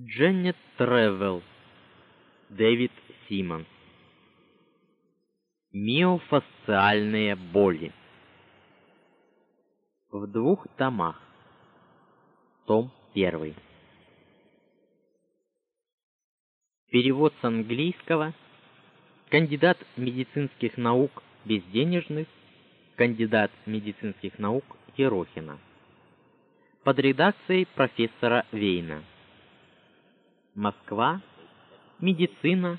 Дженнет Тревел. Дэвид Симмонс. Миофасциальные боли. В двух томах. Том 1. Перевод с английского. Кандидат медицинских наук безденежных, кандидат медицинских наук Ерохина. Под редакцией профессора Вейна. Москва. Медицина.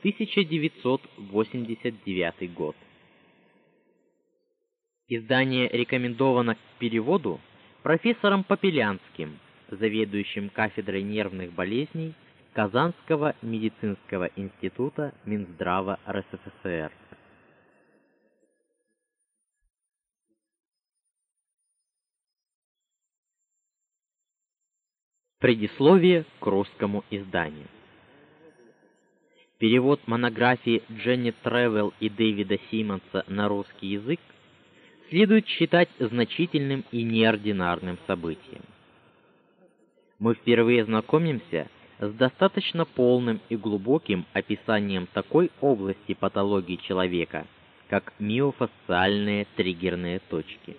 1989 год. Издание рекомендовано к переводу профессором Попелянским, заведующим кафедрой нервных болезней Казанского медицинского института Минздрава РСФСР. Предисловие к русскому изданию. Перевод монографии Дженни Тревел и Дэвида Симмонса на русский язык следует считать значительным и неординарным событием. Мы впервые знакомимся с достаточно полным и глубоким описанием такой области патологии человека, как миофасциальные триггерные точки.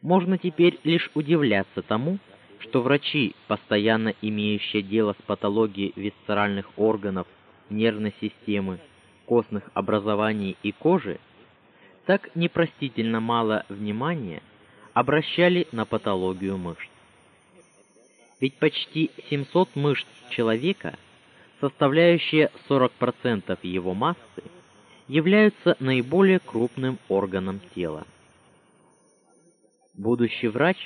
Можно теперь лишь удивляться тому, что врачи, постоянно имеющие дело с патологией висцеральных органов, нервной системы, костных образований и кожи, так непростительно мало внимания обращали на патологию мышц. Ведь почти 700 мышц человека, составляющие 40% его массы, являются наиболее крупным органом тела. Будущий врач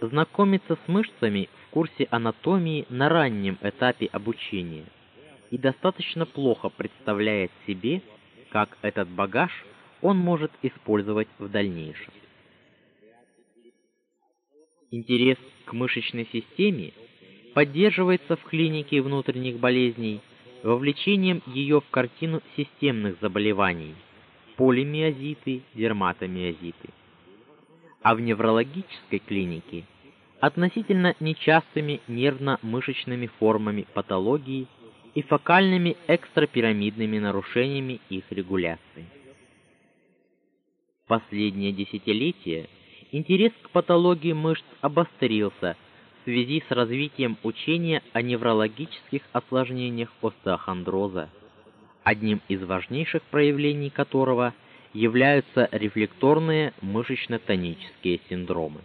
знакомится с мышцами в курсе анатомии на раннем этапе обучения и достаточно плохо представляет себе, как этот багаж он может использовать в дальнейшем. Интерес к мышечной системе поддерживается в клинике внутренних болезней вовлечением ее в картину системных заболеваний: полимиозиты, дерматомиозиты а в неврологической клинике относительно нечастыми нервно-мышечными формами патологии и фокальными экстрапирамидными нарушениями их регуляции. В последние десятилетия интерес к патологии мышц обострился в связи с развитием учения о неврологических осложнениях остеохондроза, одним из важнейших проявлений которого – являются рефлекторные мышечно-тонические синдромы.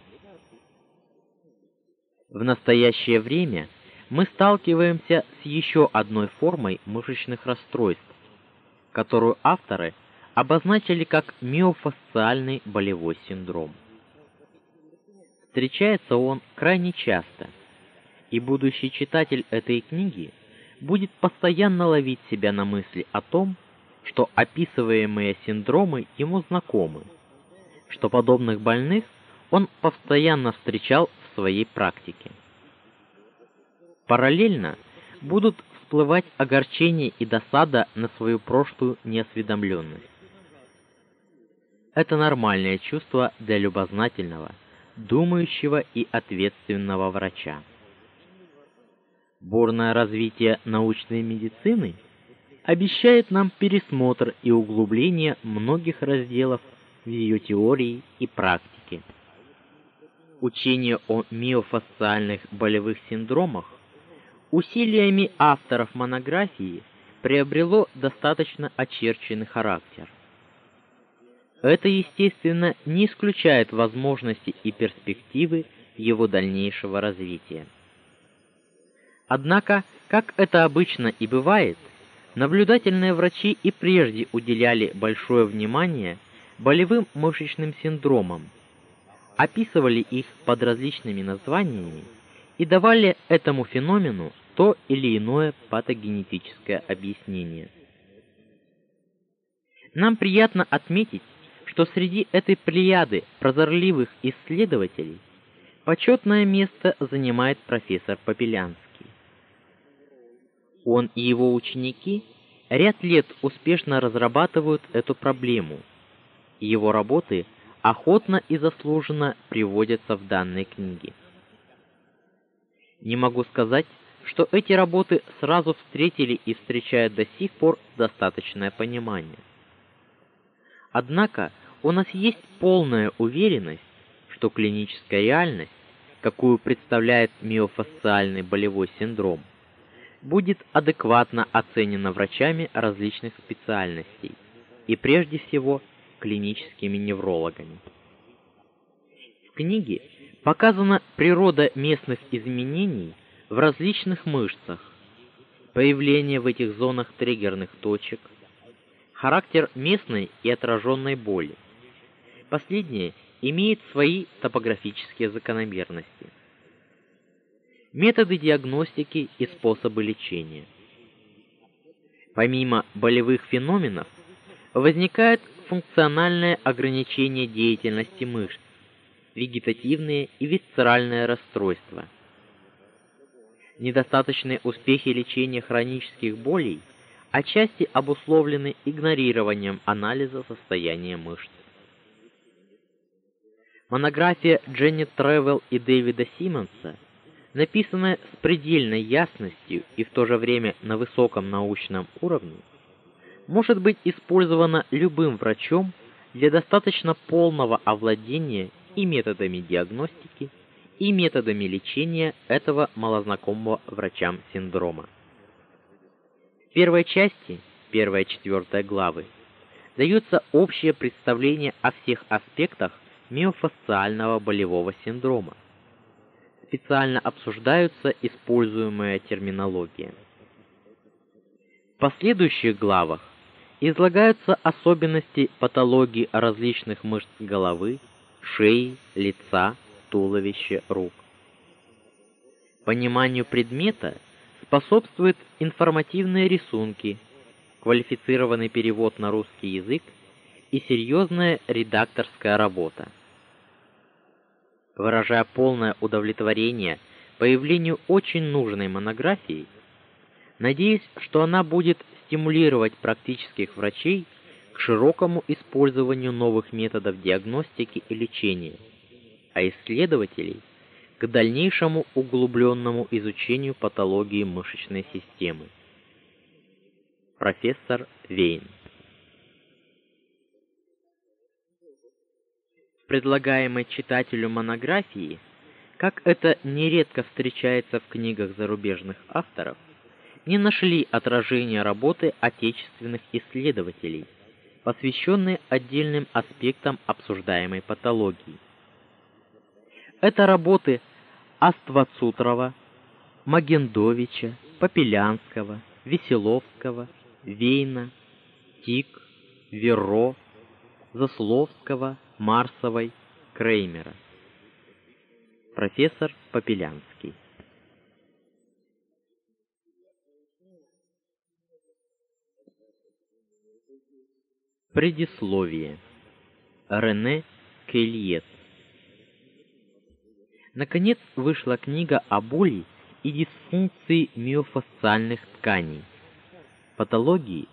В настоящее время мы сталкиваемся с еще одной формой мышечных расстройств, которую авторы обозначили как миофасциальный болевой синдром. Встречается он крайне часто, и будущий читатель этой книги будет постоянно ловить себя на мысли о том, что описываемые синдромы ему знакомы, что подобных больных он постоянно встречал в своей практике. Параллельно будут всплывать огорчение и досада на свою прошлую неосведомленность. Это нормальное чувство для любознательного, думающего и ответственного врача. Бурное развитие научной медицины – обещает нам пересмотр и углубление многих разделов в ее теории и практике. Учение о миофасциальных болевых синдромах усилиями авторов монографии приобрело достаточно очерченный характер. Это, естественно, не исключает возможности и перспективы его дальнейшего развития. Однако, как это обычно и бывает, Наблюдательные врачи и прежде уделяли большое внимание болевым мышечным синдромам, описывали их под различными названиями и давали этому феномену то или иное патогенетическое объяснение. Нам приятно отметить, что среди этой плеяды прозорливых исследователей почетное место занимает профессор Попелянский. Он и его ученики ряд лет успешно разрабатывают эту проблему. Его работы охотно и заслуженно приводятся в данной книге. Не могу сказать, что эти работы сразу встретили и встречают до сих пор достаточное понимание. Однако у нас есть полная уверенность, что клиническая реальность, какую представляет миофасциальный болевой синдром, будет адекватно оценена врачами различных специальностей и прежде всего клиническими неврологами. В книге показана природа местных изменений в различных мышцах, появление в этих зонах триггерных точек, характер местной и отраженной боли. Последнее имеет свои топографические закономерности. Методы диагностики и способы лечения. Помимо болевых феноменов, возникает функциональное ограничение деятельности мышц, вегетативные и висцеральные расстройства. Недостаточные успехи лечения хронических болей отчасти обусловлены игнорированием анализа состояния мышц. Монография Дженни Тревел и Дэвида Симмонса, написанная с предельной ясностью и в то же время на высоком научном уровне, может быть использована любым врачом для достаточно полного овладения и методами диагностики, и методами лечения этого малознакомого врачам синдрома. В первой части, первая и четвертая главы, дается общее представление о всех аспектах миофасциального болевого синдрома. Специально обсуждаются используемая терминология. В последующих главах излагаются особенности патологии различных мышц головы, шеи, лица, туловища, рук. Пониманию предмета способствуют информативные рисунки, квалифицированный перевод на русский язык и серьезная редакторская работа. Выражая полное удовлетворение появлению очень нужной монографии, надеюсь, что она будет стимулировать практических врачей к широкому использованию новых методов диагностики и лечения, а исследователей к дальнейшему углубленному изучению патологии мышечной системы. Профессор Вейн. Предлагаемой читателю монографии, как это нередко встречается в книгах зарубежных авторов, не нашли отражения работы отечественных исследователей, посвященные отдельным аспектам обсуждаемой патологии. Это работы Аствацутрова, Магендовича, Попелянского, Веселовского, Вейна, Тик, Верро, Засловского, Марсовой, Креймера. Профессор Попелянский. Предисловие. Рене Кельет. Наконец вышла книга о боли и дисфункции миофасциальных тканей, патологии,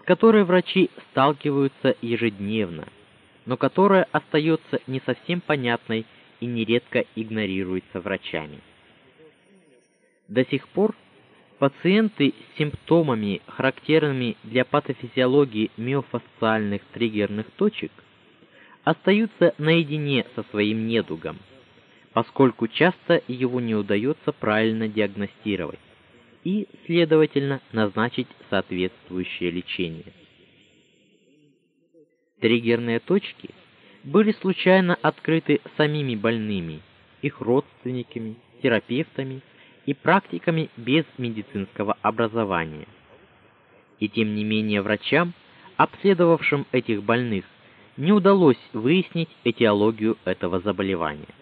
с которой врачи сталкиваются ежедневно, но которая остается не совсем понятной и нередко игнорируется врачами. До сих пор Пациенты с симптомами, характерными для патофизиологии миофасциальных триггерных точек, остаются наедине со своим недугом, поскольку часто его не удается правильно диагностировать и, следовательно, назначить соответствующее лечение. Триггерные точки были случайно открыты самими больными, их родственниками, терапевтами и практиками без медицинского образования. И тем не менее врачам, обследовавшим этих больных, не удалось выяснить этиологию этого заболевания.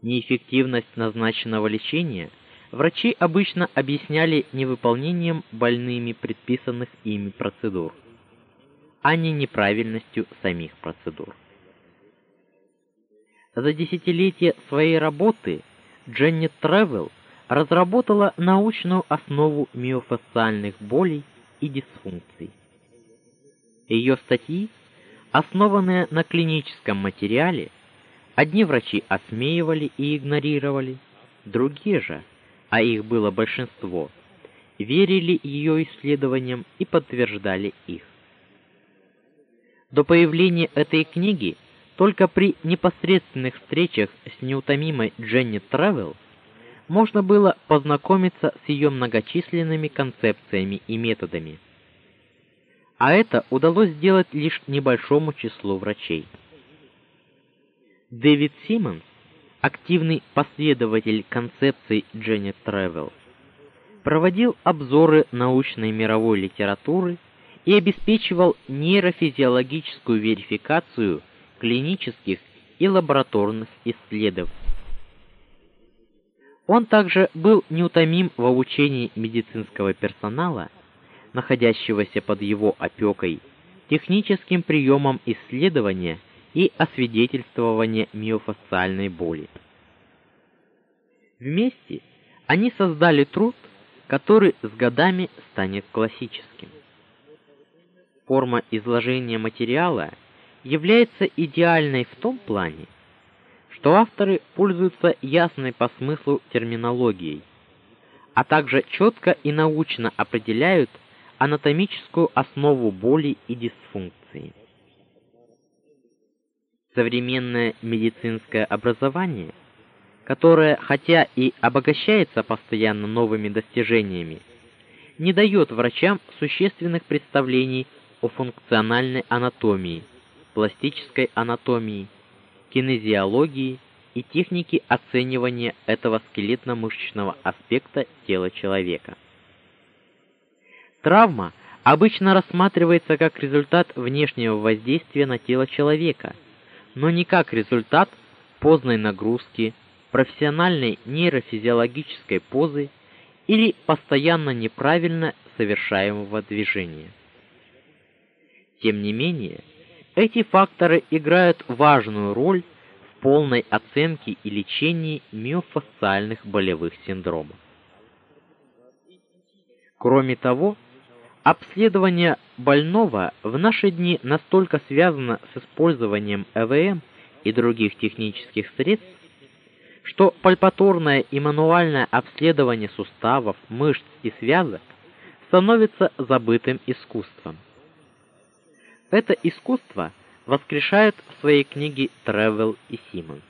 Неэффективность назначенного лечения врачи обычно объясняли невыполнением больными предписанных ими процедур, а не неправильностью самих процедур. За десятилетия своей работы Дженни Тревел разработала научную основу миофасциальных болей и дисфункций. Ее статьи, основанные на клиническом материале, одни врачи осмеивали и игнорировали, другие же, а их было большинство, верили ее исследованиям и подтверждали их. До появления этой книги только при непосредственных встречах с неутомимой Дженни Тревел можно было познакомиться с ее многочисленными концепциями и методами. А это удалось сделать лишь небольшому числу врачей. Дэвид Симмонс, активный последователь концепций Дженни Тревел, проводил обзоры научной мировой литературы и обеспечивал нейрофизиологическую верификацию клинических и лабораторных исследований. Он также был неутомим в обучении медицинского персонала, находящегося под его опекой, техническим приемам исследования и освидетельствования миофасциальной боли. Вместе они создали труд, который с годами станет классическим. Форма изложения материала является идеальной в том плане, что авторы пользуются ясной по смыслу терминологией, а также четко и научно определяют анатомическую основу боли и дисфункции. Современное медицинское образование, которое хотя и обогащается постоянно новыми достижениями, не дает врачам существенных представлений о функциональной анатомии, пластической анатомии, кинезиологии и технике оценивания этого скелетно-мышечного аспекта тела человека. Травма обычно рассматривается как результат внешнего воздействия на тело человека, но не как результат поздней нагрузки, профессиональной нейрофизиологической позы или постоянно неправильно совершаемого движения. Тем не менее, эти факторы играют важную роль в полной оценке и лечении миофасциальных болевых синдромов. Кроме того, обследование больного в наши дни настолько связано с использованием ЭВМ и других технических средств, что пальпаторное и мануальное обследование суставов, мышц и связок становится забытым искусством. Это искусство воскрешает в своей книге Тревел и Симмонс.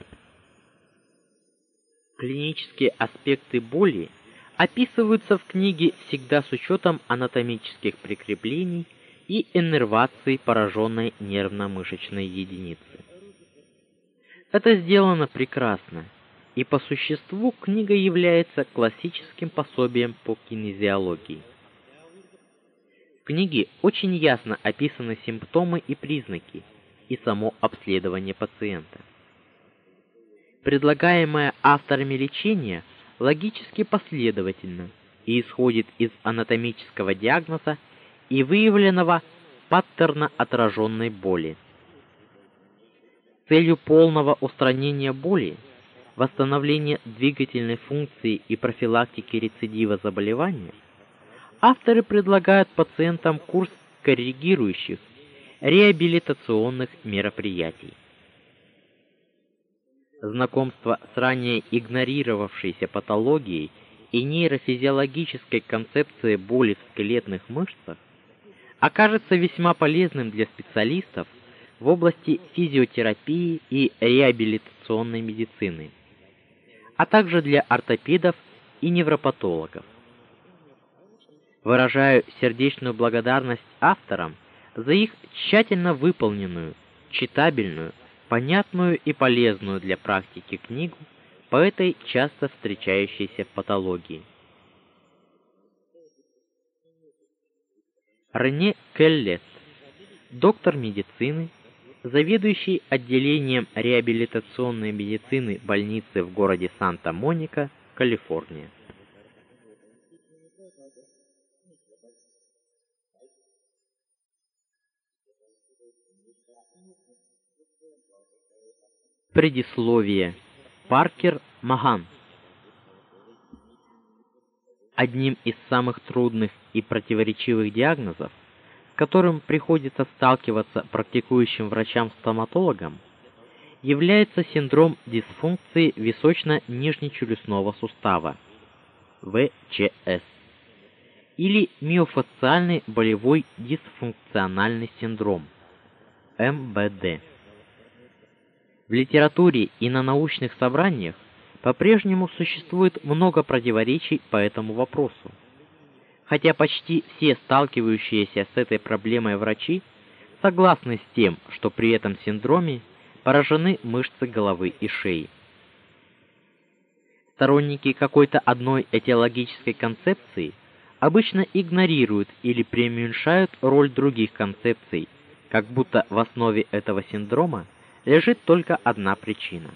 Клинические аспекты боли описываются в книге всегда с учетом анатомических прикреплений и иннервации пораженной нервно-мышечной единицы. Это сделано прекрасно, и по существу книга является классическим пособием по кинезиологии книге очень ясно описаны симптомы и признаки и само обследование пациента. Предлагаемое авторами лечение логически последовательно и исходит из анатомического диагноза и выявленного паттерна отраженной боли. Целью полного устранения боли, восстановления двигательной функции и профилактики рецидива заболевания – авторы предлагают пациентам курс корректирующих реабилитационных мероприятий. Знакомство с ранее игнорировавшейся патологией и нейрофизиологической концепцией боли в скелетных мышцах окажется весьма полезным для специалистов в области физиотерапии и реабилитационной медицины, а также для ортопедов и невропатологов. Выражаю сердечную благодарность авторам за их тщательно выполненную, читабельную, понятную и полезную для практики книгу по этой часто встречающейся патологии. Рене Келлет, доктор медицины, заведующий отделением реабилитационной медицины больницы в городе Санта-Моника, Калифорния. Предисловие. Паркер Маган. Одним из самых трудных и противоречивых диагнозов, с которым приходится сталкиваться практикующим врачам-стоматологам, является синдром дисфункции височно-нижнечелюстного сустава ВЧС или миофасциальный болевой дисфункциональный синдром МБД. В литературе и на научных собраниях по-прежнему существует много противоречий по этому вопросу. Хотя почти все сталкивающиеся с этой проблемой врачи согласны с тем, что при этом синдроме поражены мышцы головы и шеи. Сторонники какой-то одной этиологической концепции обычно игнорируют или преуменьшают роль других концепций, как будто в основе этого синдрома лежит только одна причина.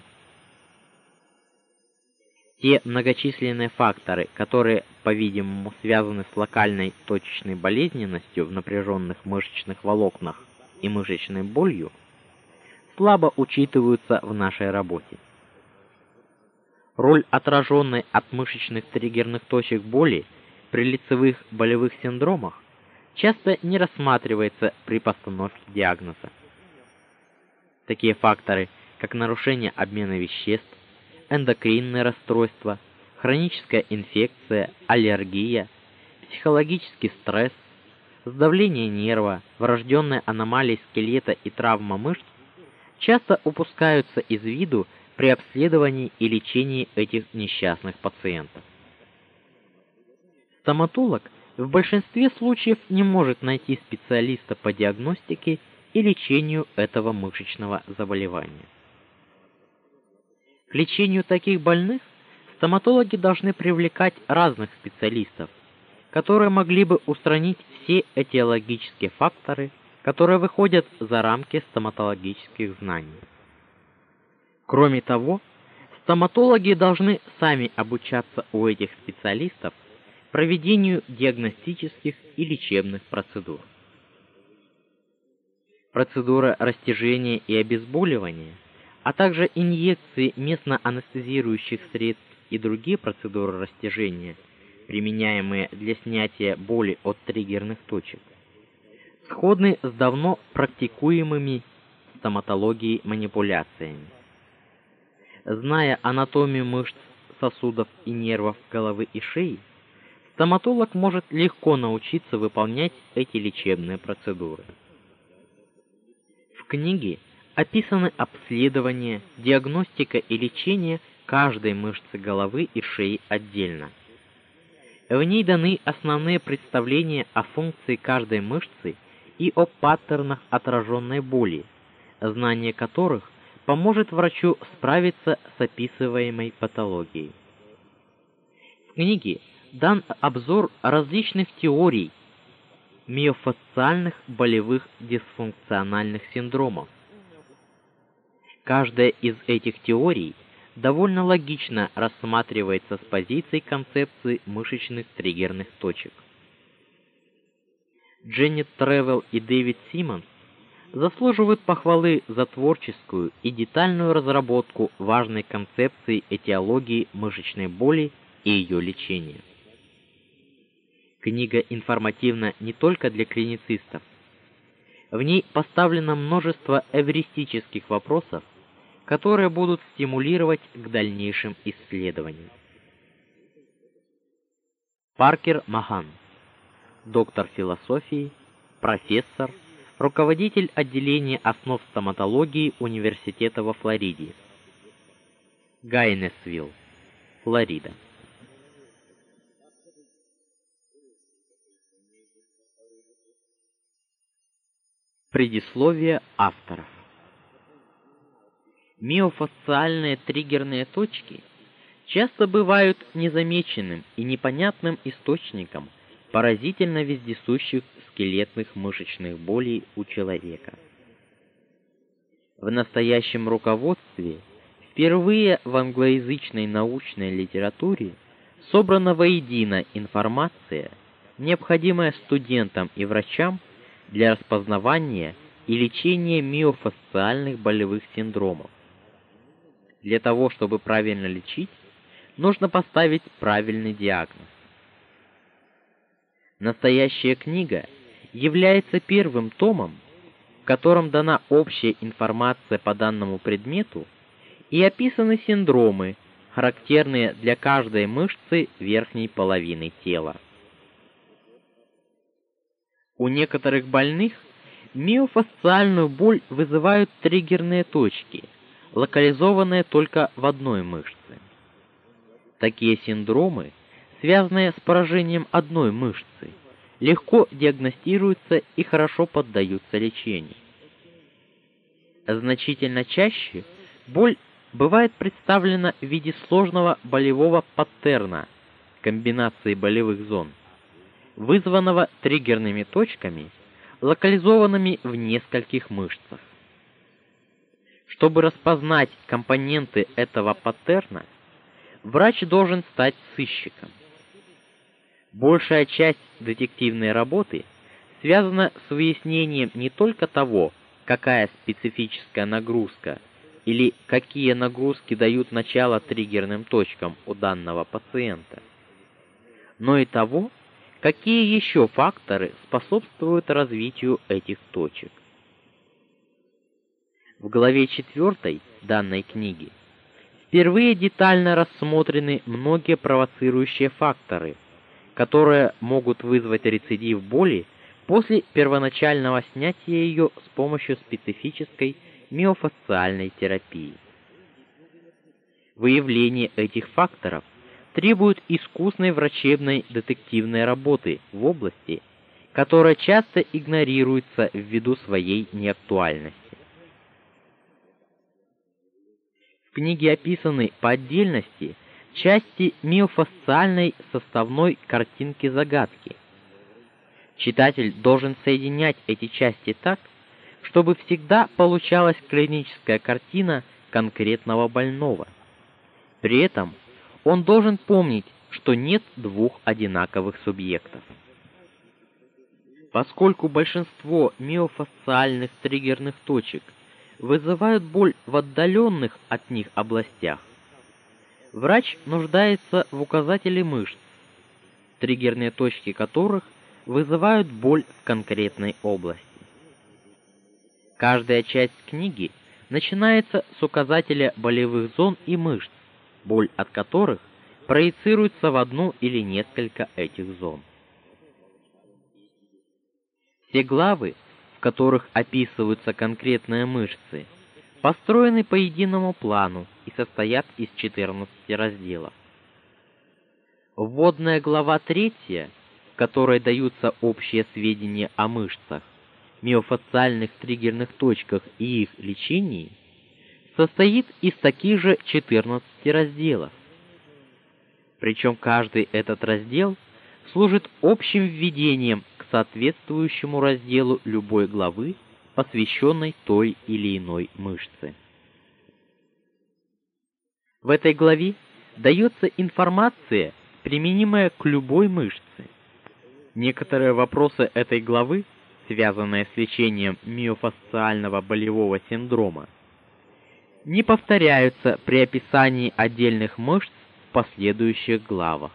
Те многочисленные факторы, которые, по-видимому, связаны с локальной точечной болезненностью в напряженных мышечных волокнах и мышечной болью, слабо учитываются в нашей работе. Роль отраженной от мышечных триггерных точек боли при лицевых болевых синдромах часто не рассматривается при постановке диагноза. Такие факторы, как нарушение обмена веществ, эндокринные расстройства, хроническая инфекция, аллергия, психологический стресс, сдавление нерва, врожденные аномалии скелета и травма мышц часто упускаются из виду при обследовании и лечении этих несчастных пациентов. Стоматолог в большинстве случаев не может найти специалиста по диагностике и лечению этого мышечного заболевания. К лечению таких больных стоматологи должны привлекать разных специалистов, которые могли бы устранить все этиологические факторы, которые выходят за рамки стоматологических знаний. Кроме того, стоматологи должны сами обучаться у этих специалистов проведению диагностических и лечебных процедур. Процедура растяжения и обезболивания, а также инъекции местно-анестезирующих средств и другие процедуры растяжения – применяемые для снятия боли от триггерных точек, сходны с давно практикуемыми стоматологией манипуляциями. Зная анатомию мышц, сосудов и нервов головы и шеи, стоматолог может легко научиться выполнять эти лечебные процедуры. В книге описаны обследование, диагностика и лечение каждой мышцы головы и шеи отдельно. В ней даны основные представления о функции каждой мышцы и о паттернах отраженной боли, знание которых поможет врачу справиться с описываемой патологией. В книге дан обзор различных теорий миофасциальных болевых дисфункциональных синдромов. Каждая из этих теорий – довольно логично рассматривается с позиции концепции мышечных триггерных точек. Дженнет Тревел и Дэвид Симмонс заслуживают похвалы за творческую и детальную разработку важной концепции этиологии мышечной боли и ее лечения. Книга информативна не только для клиницистов. В ней поставлено множество эвристических вопросов, которые будут стимулировать к дальнейшим исследованиям. Паркер Махан, доктор философии, профессор, руководитель отделения основ стоматологии Университета во Флориде. Гайнесвилл, Флорида. Предисловие авторов Миофасциальные триггерные точки часто бывают незамеченным и непонятным источником поразительно вездесущих скелетных мышечных болей у человека. В настоящем руководстве впервые в англоязычной научной литературе собрана воедино информация, необходимая студентам и врачам для распознавания и лечения миофасциальных болевых синдромов для того, чтобы правильно лечить, нужно поставить правильный диагноз. Настоящая книга является первым томом, в котором дана общая информация по данному предмету и описаны синдромы, характерные для каждой мышцы верхней половины тела. У некоторых больных миофасциальную боль вызывают триггерные точки, локализованные только в одной мышце. Такие синдромы, связанные с поражением одной мышцы, легко диагностируются и хорошо поддаются лечению. Значительно чаще боль бывает представлена в виде сложного болевого паттерна комбинации болевых зон, вызванного триггерными точками, локализованными в нескольких мышцах. Чтобы распознать компоненты этого паттерна, врач должен стать сыщиком. Большая часть детективной работы связана с выяснением не только того, какая специфическая нагрузка или какие нагрузки дают начало триггерным точкам у данного пациента, но и того, какие еще факторы способствуют развитию этих точек. В главе 4 данной книги впервые детально рассмотрены многие провоцирующие факторы – которые могут вызвать рецидив боли после первоначального снятия ее с помощью специфической миофасциальной терапии. Выявление этих факторов требует искусной врачебной детективной работы в области, которая часто игнорируется ввиду своей неактуальности. В книге описаны по отдельности части миофасциальной составной картинки загадки. Читатель должен соединять эти части так, чтобы всегда получалась клиническая картина конкретного больного. При этом он должен помнить, что нет двух одинаковых субъектов. Поскольку большинство миофасциальных триггерных точек вызывают боль в отдаленных от них областях, Врач нуждается в указателе мышц, триггерные точки которых вызывают боль в конкретной области. Каждая часть книги начинается с указателя болевых зон и мышц, боль от которых проецируется в одну или несколько этих зон. Все главы, в которых описываются конкретные мышцы, построены по единому плану и состоят из 14 разделов. Вводная глава 3, в которой даются общие сведения о мышцах, миофасциальных триггерных точках и их лечении, состоит из таких же 14 разделов. Причем каждый этот раздел служит общим введением к соответствующему разделу любой главы посвященной той или иной мышце. В этой главе дается информация, применимая к любой мышце. Некоторые вопросы этой главы, связанные с лечением миофасциального болевого синдрома, не повторяются при описании отдельных мышц в последующих главах.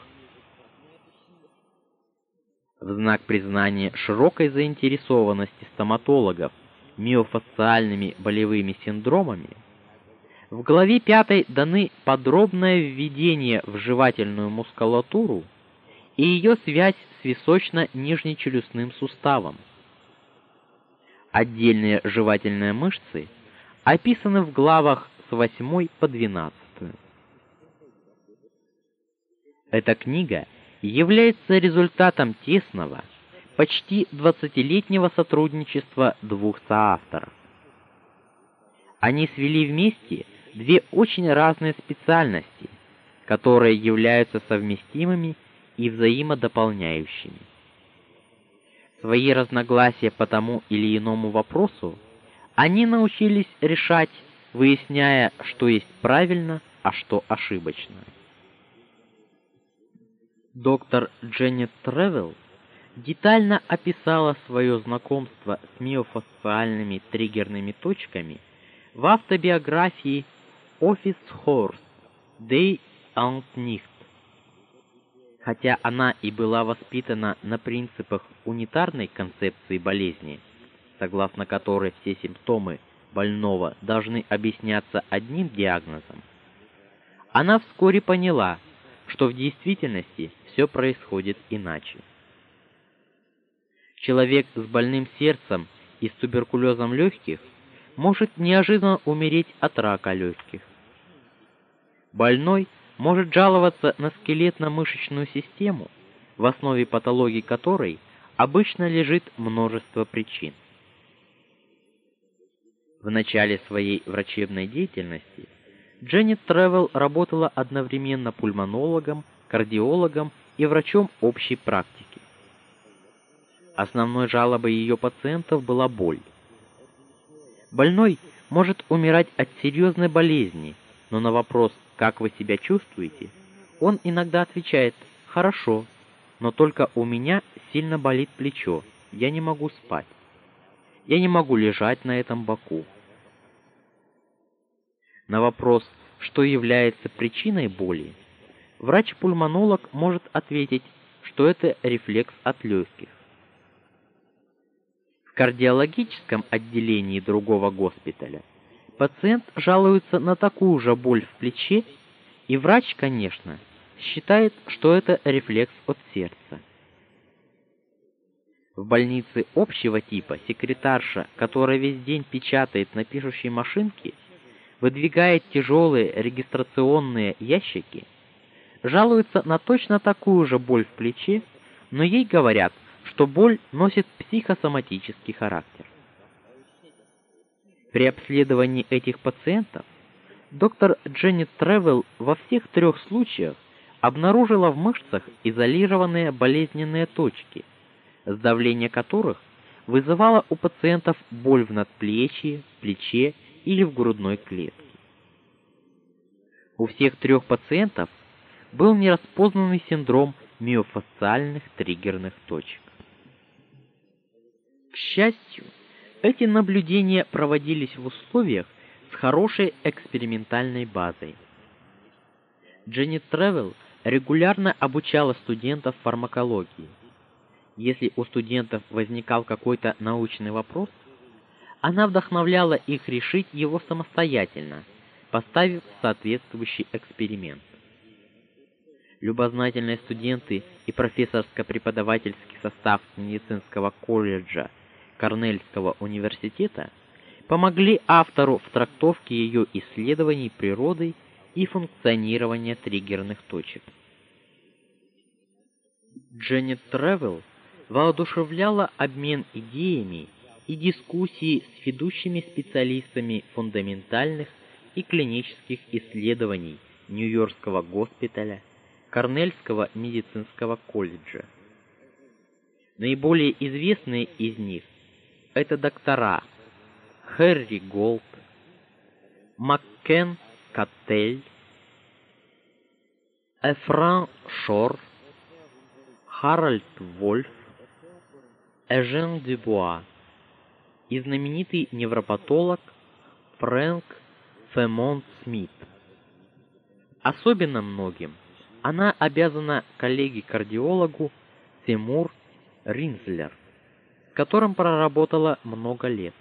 В знак признания широкой заинтересованности стоматологов миофасциальными болевыми синдромами, в главе 5 даны подробное введение в жевательную мускулатуру и ее связь с височно-нижнечелюстным суставом. Отдельные жевательные мышцы описаны в главах с 8 по 12. Эта книга является результатом тесного почти двадцатилетнего сотрудничества двух соавторов. Они свели вместе две очень разные специальности, которые являются совместимыми и взаимодополняющими. Свои разногласия по тому или иному вопросу они научились решать, выясняя, что есть правильно, а что ошибочно. Доктор Дженнет Тревел детально описала свое знакомство с миофасциальными триггерными точками в автобиографии Office Horse Day and Night. Хотя она и была воспитана на принципах унитарной концепции болезни, согласно которой все симптомы больного должны объясняться одним диагнозом, она вскоре поняла, что в действительности все происходит иначе. Человек с больным сердцем и с туберкулезом легких может неожиданно умереть от рака легких. Больной может жаловаться на скелетно-мышечную систему, в основе патологии которой обычно лежит множество причин. В начале своей врачебной деятельности Дженнет Тревел работала одновременно пульмонологом, кардиологом и врачом общей практики. Основной жалобой ее пациентов была боль. Больной может умирать от серьезной болезни, но на вопрос «Как вы себя чувствуете?» он иногда отвечает «Хорошо, но только у меня сильно болит плечо, я не могу спать. Я не могу лежать на этом боку. На вопрос, что является причиной боли, врач-пульмонолог может ответить, что это рефлекс от легких. В кардиологическом отделении другого госпиталя пациент жалуется на такую же боль в плече, и врач, конечно, считает, что это рефлекс от сердца. В больнице общего типа секретарша, которая весь день печатает на пишущей машинке, выдвигает тяжелые регистрационные ящики, жалуется на точно такую же боль в плече, но ей говорят, что боль носит психосоматический характер. При обследовании этих пациентов доктор Дженнет Тревел во всех трех случаях обнаружила в мышцах изолированные болезненные точки, сдавление которых вызывало у пациентов боль в надплечье, плече или в грудной клетке. У всех трех пациентов был нераспознанный синдром миофасциальных триггерных точек. К счастью, эти наблюдения проводились в условиях с хорошей экспериментальной базой. Дженни Тревел регулярно обучала студентов фармакологии. Если у студентов возникал какой-то научный вопрос, она вдохновляла их решить его самостоятельно, поставив соответствующий эксперимент. Любознательные студенты и профессорско-преподавательский состав медицинского колледжа Корнельского университета помогли автору в трактовке ее исследований природы и функционирования триггерных точек. Дженнет Тревел воодушевляла обмен идеями и дискуссии с ведущими специалистами фундаментальных и клинических исследований Нью-Йоркского госпиталя, Корнельского медицинского колледжа. Наиболее известные из них это доктора Хэрри Голд, Маккен Каттель, Эфран Шор, Харальд Вольф, Эжен Дюбуа и знаменитый невропатолог Фрэнк Фемонт Смит. Особенно многим она обязана коллеге-кардиологу Тимур Ринзлер, с которым проработала много лет.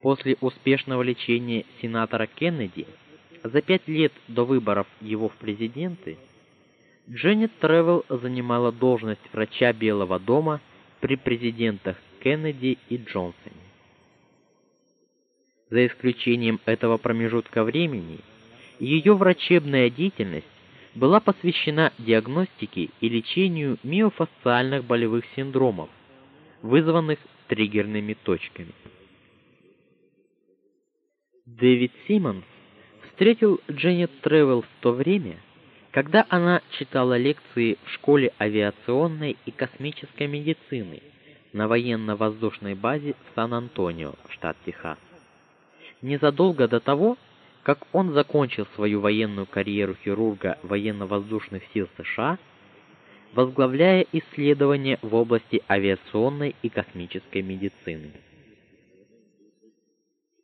После успешного лечения сенатора Кеннеди за пять лет до выборов его в президенты Дженнет Тревел занимала должность врача Белого дома при президентах Кеннеди и Джонсоне. За исключением этого промежутка времени, ее врачебная деятельность была посвящена диагностике и лечению миофасциальных болевых синдромов, вызванных триггерными точками. Дэвид Симмонс встретил Дженнет Тревел в то время, когда она читала лекции в школе авиационной и космической медицины на военно-воздушной базе в Сан-Антонио, штат Техас. Незадолго до того, как он закончил свою военную карьеру хирурга военно-воздушных сил США, возглавляя исследования в области авиационной и космической медицины.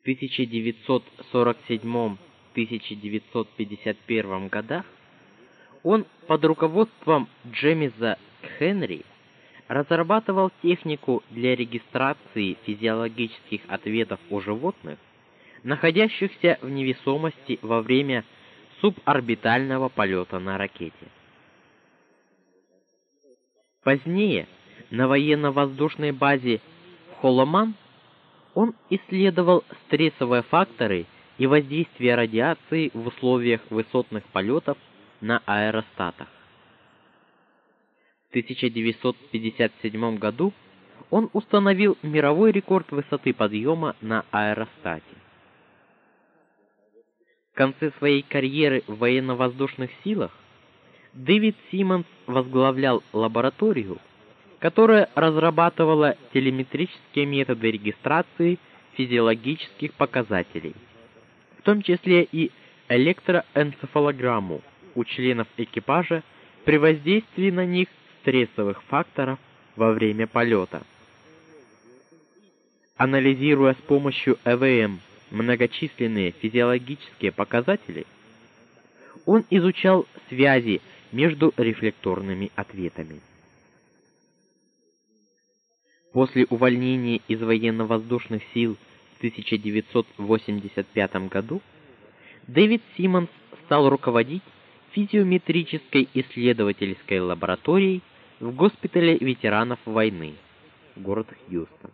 В 1947-1951 годах он под руководством Джемиза Хенри разрабатывал технику для регистрации физиологических ответов у животных находящихся в невесомости во время суборбитального полета на ракете. Позднее на военно-воздушной базе Холоман он исследовал стрессовые факторы и воздействие радиации в условиях высотных полетов на аэростатах. В 1957 году он установил мировой рекорд высоты подъема на аэростате. В конце своей карьеры в военно-воздушных силах Дэвид Симмонс возглавлял лабораторию, которая разрабатывала телеметрические методы регистрации физиологических показателей, в том числе и электроэнцефалограмму у членов экипажа при воздействии на них стрессовых факторов во время полета. Анализируя с помощью ЭВМ многочисленные физиологические показатели, он изучал связи между рефлекторными ответами. После увольнения из военно-воздушных сил в 1985 году Дэвид Симмонс стал руководить физиометрической исследовательской лабораторией в госпитале ветеранов войны, город Хьюстон.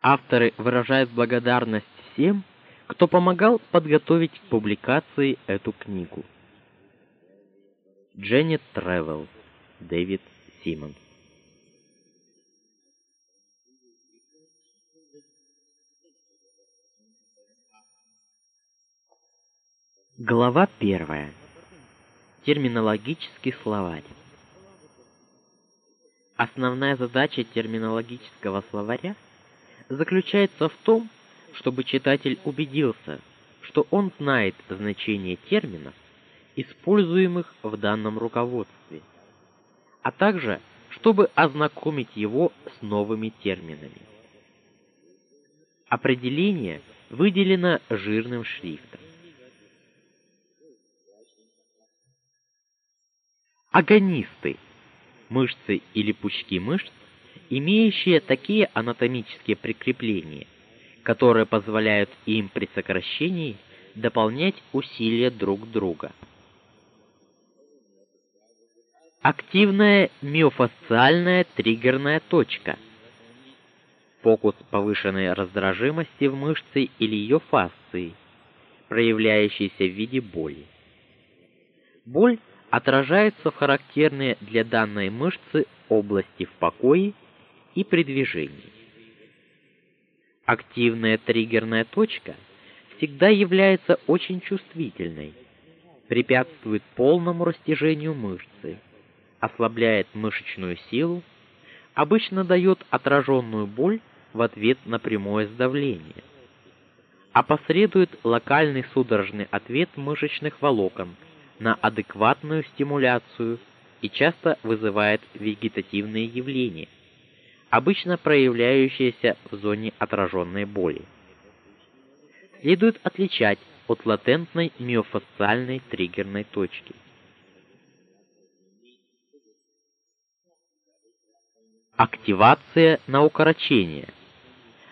Авторы выражают благодарность всем, кто помогал подготовить к публикации эту книгу. Дженнет Тревел, Дэвид Симмонс. Глава первая. Терминологический словарь. Основная задача терминологического словаря заключается в том, чтобы читатель убедился, что он знает значение терминов, используемых в данном руководстве, а также чтобы ознакомить его с новыми терминами. Определение выделено жирным шрифтом. Агонисты мышцы или пучки мышц, имеющие такие анатомические прикрепления, которые позволяют им при сокращении дополнять усилия друг друга. Активная миофасциальная триггерная точка. Фокус повышенной раздражимости в мышце или ее фасции, проявляющийся в виде боли. Боль отражается в характерные для данной мышцы области в покое и при движении. Активная триггерная точка всегда является очень чувствительной, препятствует полному растяжению мышцы, ослабляет мышечную силу, обычно дает отраженную боль в ответ на прямое сдавление, опосредует локальный судорожный ответ мышечных волокон – на адекватную стимуляцию и часто вызывает вегетативные явления, обычно проявляющиеся в зоне отраженной боли. Следует отличать от латентной миофасциальной триггерной точки. Активация на укорочение.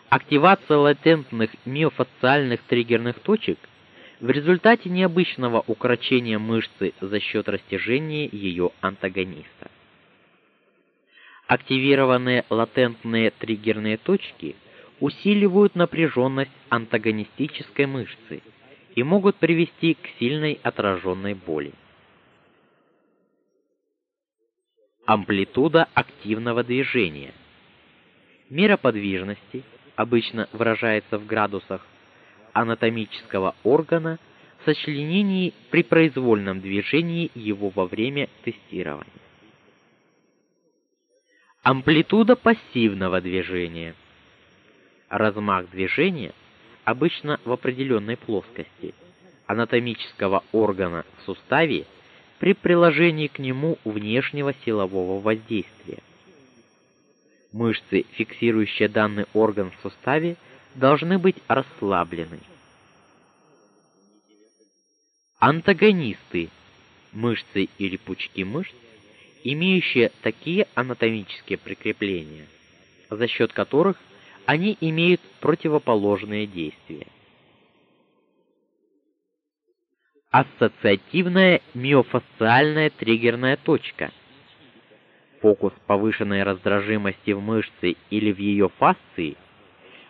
Активация латентных миофасциальных триггерных точек – в результате необычного укорочения мышцы за счет растяжения ее антагониста. Активированные латентные триггерные точки усиливают напряженность антагонистической мышцы и могут привести к сильной отраженной боли. Амплитуда активного движения. Мера подвижности обычно выражается в градусах анатомического органа сочленении при произвольном движении его во время тестирования. Амплитуда пассивного движения. Размах движения обычно в определенной плоскости анатомического органа в суставе при приложении к нему внешнего силового воздействия. Мышцы, фиксирующие данный орган в суставе, должны быть расслаблены. Антагонисты мышцы или пучки мышц, имеющие такие анатомические прикрепления, за счет которых они имеют противоположные действия. Ассоциативная миофасциальная триггерная точка. Фокус повышенной раздражимости в мышце или в ее фасции –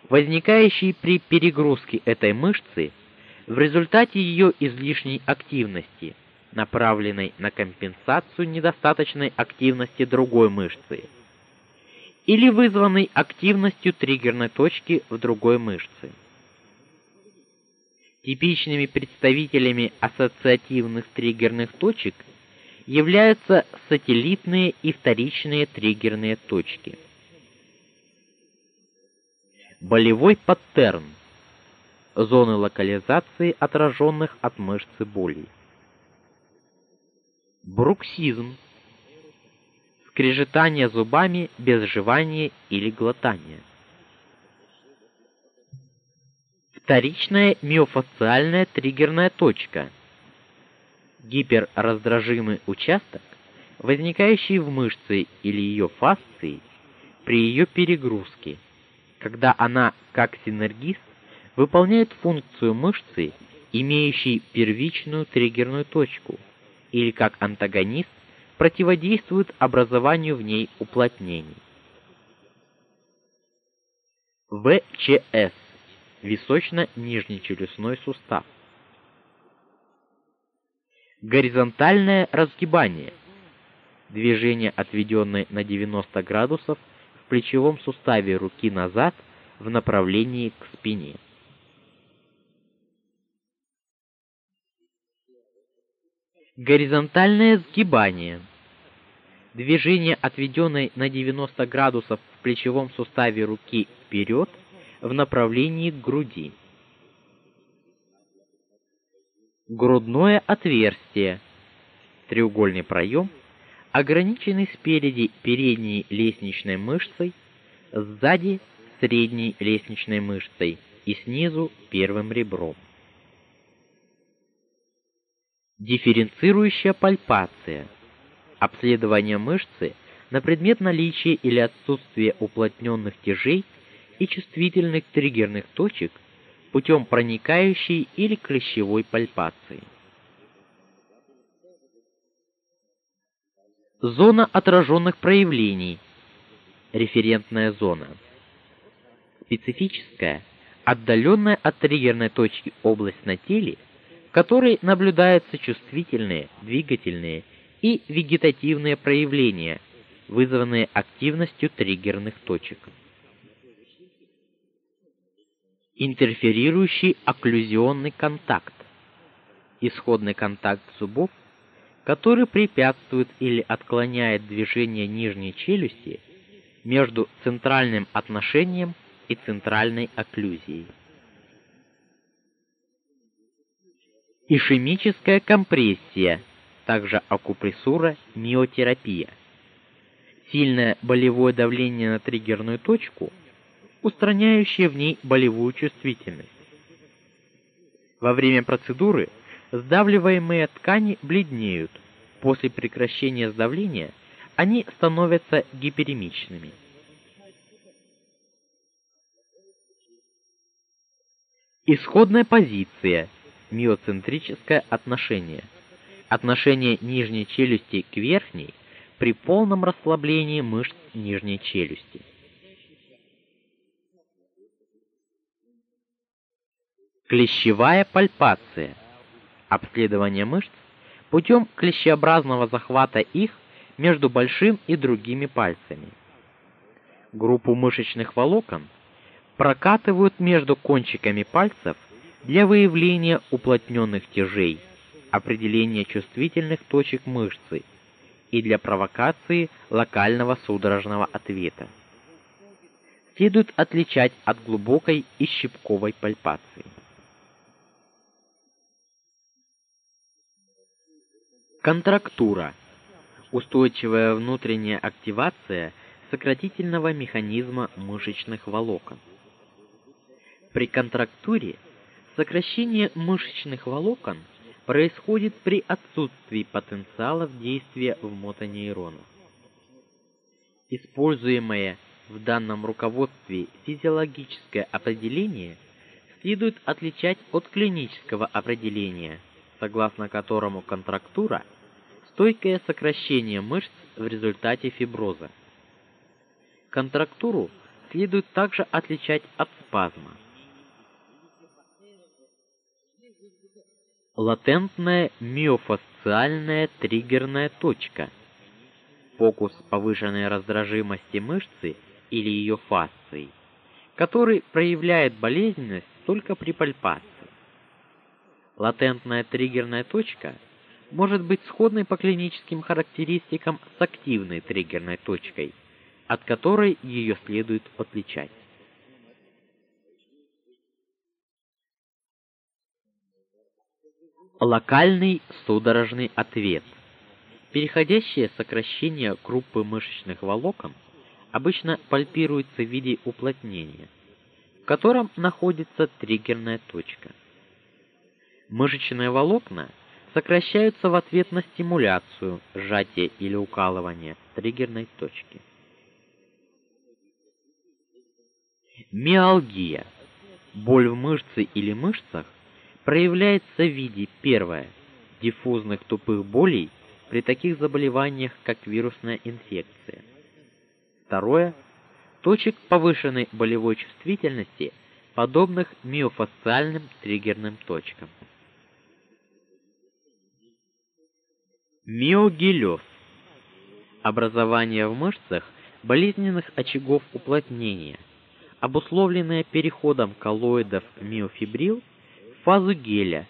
возникающий при перегрузке этой мышцы в результате ее излишней активности, направленной на компенсацию недостаточной активности другой мышцы, или вызванной активностью триггерной точки в другой мышце. Типичными представителями ассоциативных триггерных точек являются сателлитные и вторичные триггерные точки. Болевой паттерн зоны локализации отраженных от мышцы боли. Бруксизм скрежетание зубами без жевания или глотания. Вторичная миофасциальная триггерная точка. Гиперраздражимый участок, возникающий в мышце или ее фасции при ее перегрузке, когда она, как синергист, выполняет функцию мышцы, имеющей первичную триггерную точку, или как антагонист противодействует образованию в ней уплотнений. ВЧС височно-нижний челюстной сустав. Горизонтальное разгибание. Движение, отведенное на 90 градусов плечевом суставе руки назад в направлении к спине. Горизонтальное сгибание. Движение, отведенное на 90 градусов в плечевом суставе руки вперед в направлении к груди. Грудное отверстие. Треугольный проем, ограниченный спереди передней лестничной мышцей, сзади средней лестничной мышцей и снизу первым ребром. Дифференцирующая пальпация. Обследование мышцы на предмет наличия или отсутствия уплотненных тяжей и чувствительных триггерных точек путем проникающей или клещевой пальпации. Зона отраженных проявлений. Референтная зона. Специфическая, отдаленная от триггерной точки область на теле, в которой наблюдаются чувствительные, двигательные и вегетативные проявления, вызванные активностью триггерных точек интерферирующий окклюзионный контакт, исходный контакт зубов, который препятствует или отклоняет движение нижней челюсти между центральным отношением и центральной окклюзией. Ишемическая компрессия, также акупрессура, миотерапия. Сильное болевое давление на триггерную точку – устраняющее в ней болевую чувствительность. Во время процедуры сдавливаемые ткани бледнеют. После прекращения сдавления они становятся гиперемичными. Исходная позиция миоцентрическое отношение. Отношение нижней челюсти к верхней при полном расслаблении мышц нижней челюсти. Клещевая пальпация. Обследование мышц путем клещеобразного захвата их между большим и другими пальцами. Группу мышечных волокон прокатывают между кончиками пальцев для выявления уплотненных тяжей, определения чувствительных точек мышцы и для провокации локального судорожного ответа. Следует отличать от глубокой и щипковой пальпации. Контрактура. Устойчивая внутренняя активация сократительного механизма мышечных волокон. При контрактуре сокращение мышечных волокон происходит при отсутствии потенциалов действия в мотонейронах. Используемое в данном руководстве физиологическое определение следует отличать от клинического определения – согласно которому контрактура стойкое сокращение мышц в результате фиброза. Контрактуру следует также отличать от спазма. Латентная миофасциальная триггерная точка. Фокус повышенной раздражимости мышцы или ее фасции, который проявляет болезненность только при пальпации. Латентная триггерная точка может быть сходной по клиническим характеристикам с активной триггерной точкой, от которой ее следует отличать. Локальный судорожный ответ. Переходящее сокращение группы мышечных волокон обычно пальпируется в виде уплотнения, в котором находится триггерная точка. Мышечные волокна сокращаются в ответ на стимуляцию, сжатие или укалывание триггерной точки. Миалгия. Боль в мышце или мышцах проявляется в виде первое диффузных тупых болей при таких заболеваниях, как вирусная инфекция. Второе точек повышенной болевой чувствительности, подобных миофасциальным триггерным точкам. Миогелез. Образование в мышцах болезненных очагов уплотнения, обусловленное переходом коллоидов миофибрил в фазу геля,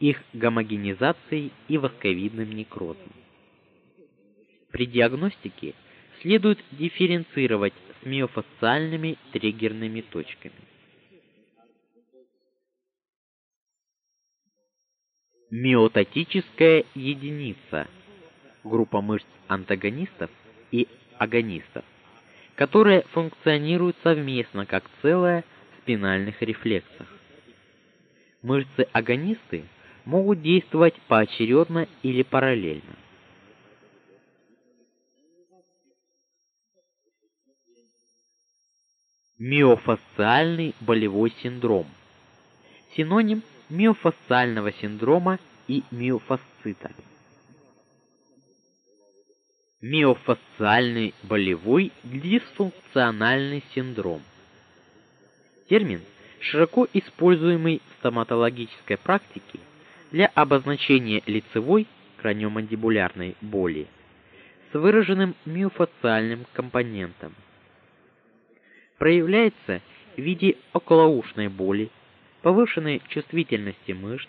их гомогенизацией и восковидным некрозом. При диагностике следует дифференцировать с миофасциальными триггерными точками. Миотатическая единица группа мышц антагонистов и агонистов, которые функционируют совместно как целое в спинальных рефлексах. Мышцы-агонисты могут действовать поочередно или параллельно. Миофасциальный болевой синдром. Синоним миофасциального синдрома и миофасцита. Миофасциальный болевой дисфункциональный синдром. Термин, широко используемый в стоматологической практике для обозначения лицевой краниомандибулярной боли с выраженным миофасциальным компонентом. Проявляется в виде околоушной боли, повышенной чувствительности мышц,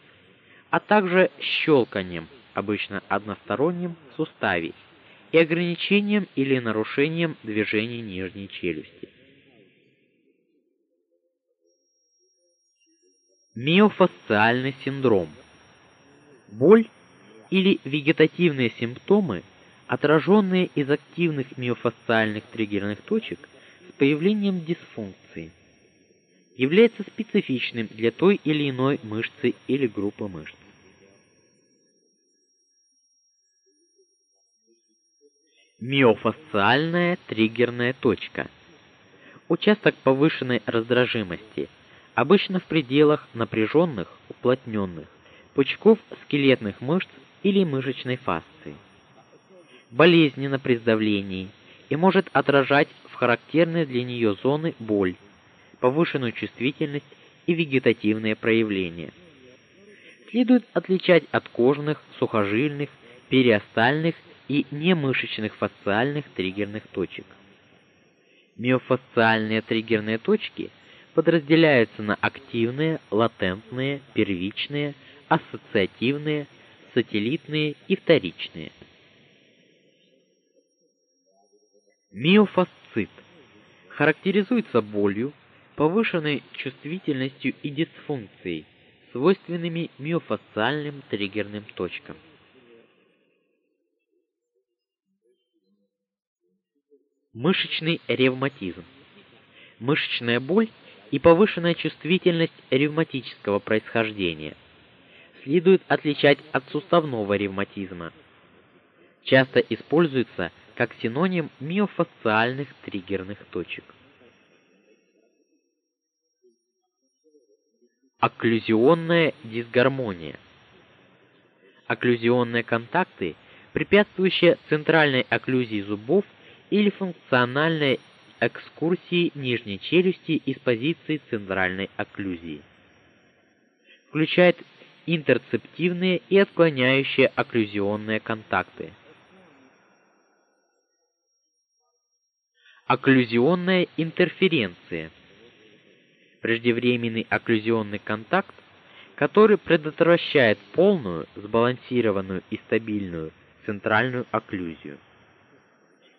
а также щелканием, обычно односторонним, суставе и ограничением или нарушением движений нижней челюсти. Миофасциальный синдром. Боль или вегетативные симптомы, отраженные из активных миофасциальных триггерных точек с появлением дисфункции является специфичным для той или иной мышцы или группы мышц. Миофасциальная триггерная точка. Участок повышенной раздражимости, обычно в пределах напряженных, уплотненных пучков скелетных мышц или мышечной фасции. Болезненно при сдавлении и может отражать в характерные для нее зоны боль, повышенную чувствительность и вегетативные проявления. Следует отличать от кожных, сухожильных, периостальных и немышечных фасциальных триггерных точек. Миофасциальные триггерные точки подразделяются на активные, латентные, первичные, ассоциативные, сателлитные и вторичные. Миофасцит характеризуется болью, повышенной чувствительностью и дисфункцией, свойственными миофасциальным триггерным точкам. Мышечный ревматизм. Мышечная боль и повышенная чувствительность ревматического происхождения следует отличать от суставного ревматизма. Часто используется как синоним миофасциальных триггерных точек. Окклюзионная дисгармония. окклюзионные контакты, препятствующие центральной окклюзии зубов или функциональной экскурсии нижней челюсти из позиции центральной окклюзии. Включает интерцептивные и отклоняющие окклюзионные контакты. Окклюзионная интерференция. Преждевременный окклюзионный контакт, который предотвращает полную, сбалансированную и стабильную центральную окклюзию.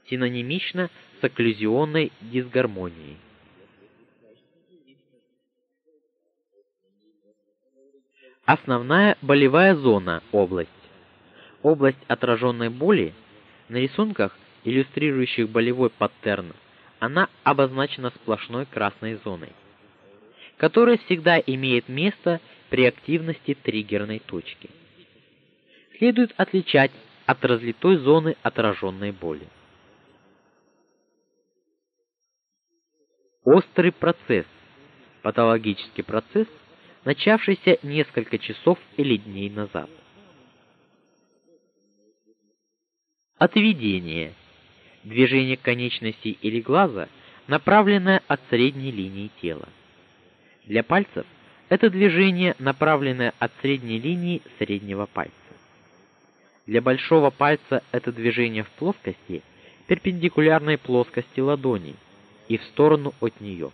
Синонимично с окклюзионной дисгармонией. Основная болевая зона область. Область отраженной боли на рисунках, иллюстрирующих болевой паттерн, она обозначена сплошной красной зоной, которая всегда имеет место при активности триггерной точки. Следует отличать от разлитой зоны отраженной боли. Острый процесс, патологический процесс – начавшийся несколько часов или дней назад. Отведение. Движение конечностей или глаза, направленное от средней линии тела. Для пальцев это движение, направленное от средней линии среднего пальца. Для большого пальца это движение в плоскости, перпендикулярной плоскости ладони и в сторону от нее.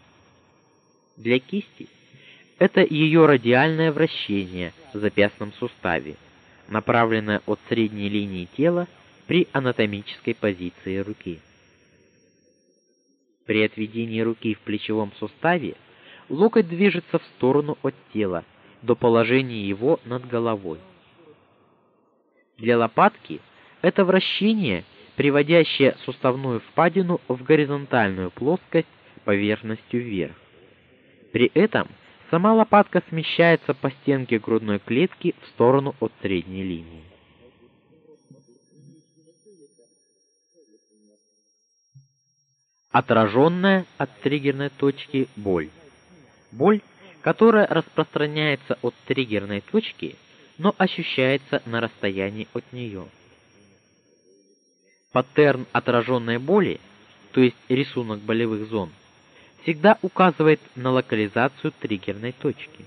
Для кисти – это ее радиальное вращение в запястном суставе, направленное от средней линии тела при анатомической позиции руки. При отведении руки в плечевом суставе локоть движется в сторону от тела до положения его над головой. Для лопатки это вращение, приводящее суставную впадину в горизонтальную плоскость поверхностью вверх. При этом Сама лопатка смещается по стенке грудной клетки в сторону от средней линии. Отраженная от триггерной точки боль. Боль, которая распространяется от триггерной точки, но ощущается на расстоянии от нее. Паттерн отраженной боли, то есть рисунок болевых зон, всегда указывает на локализацию триггерной точки.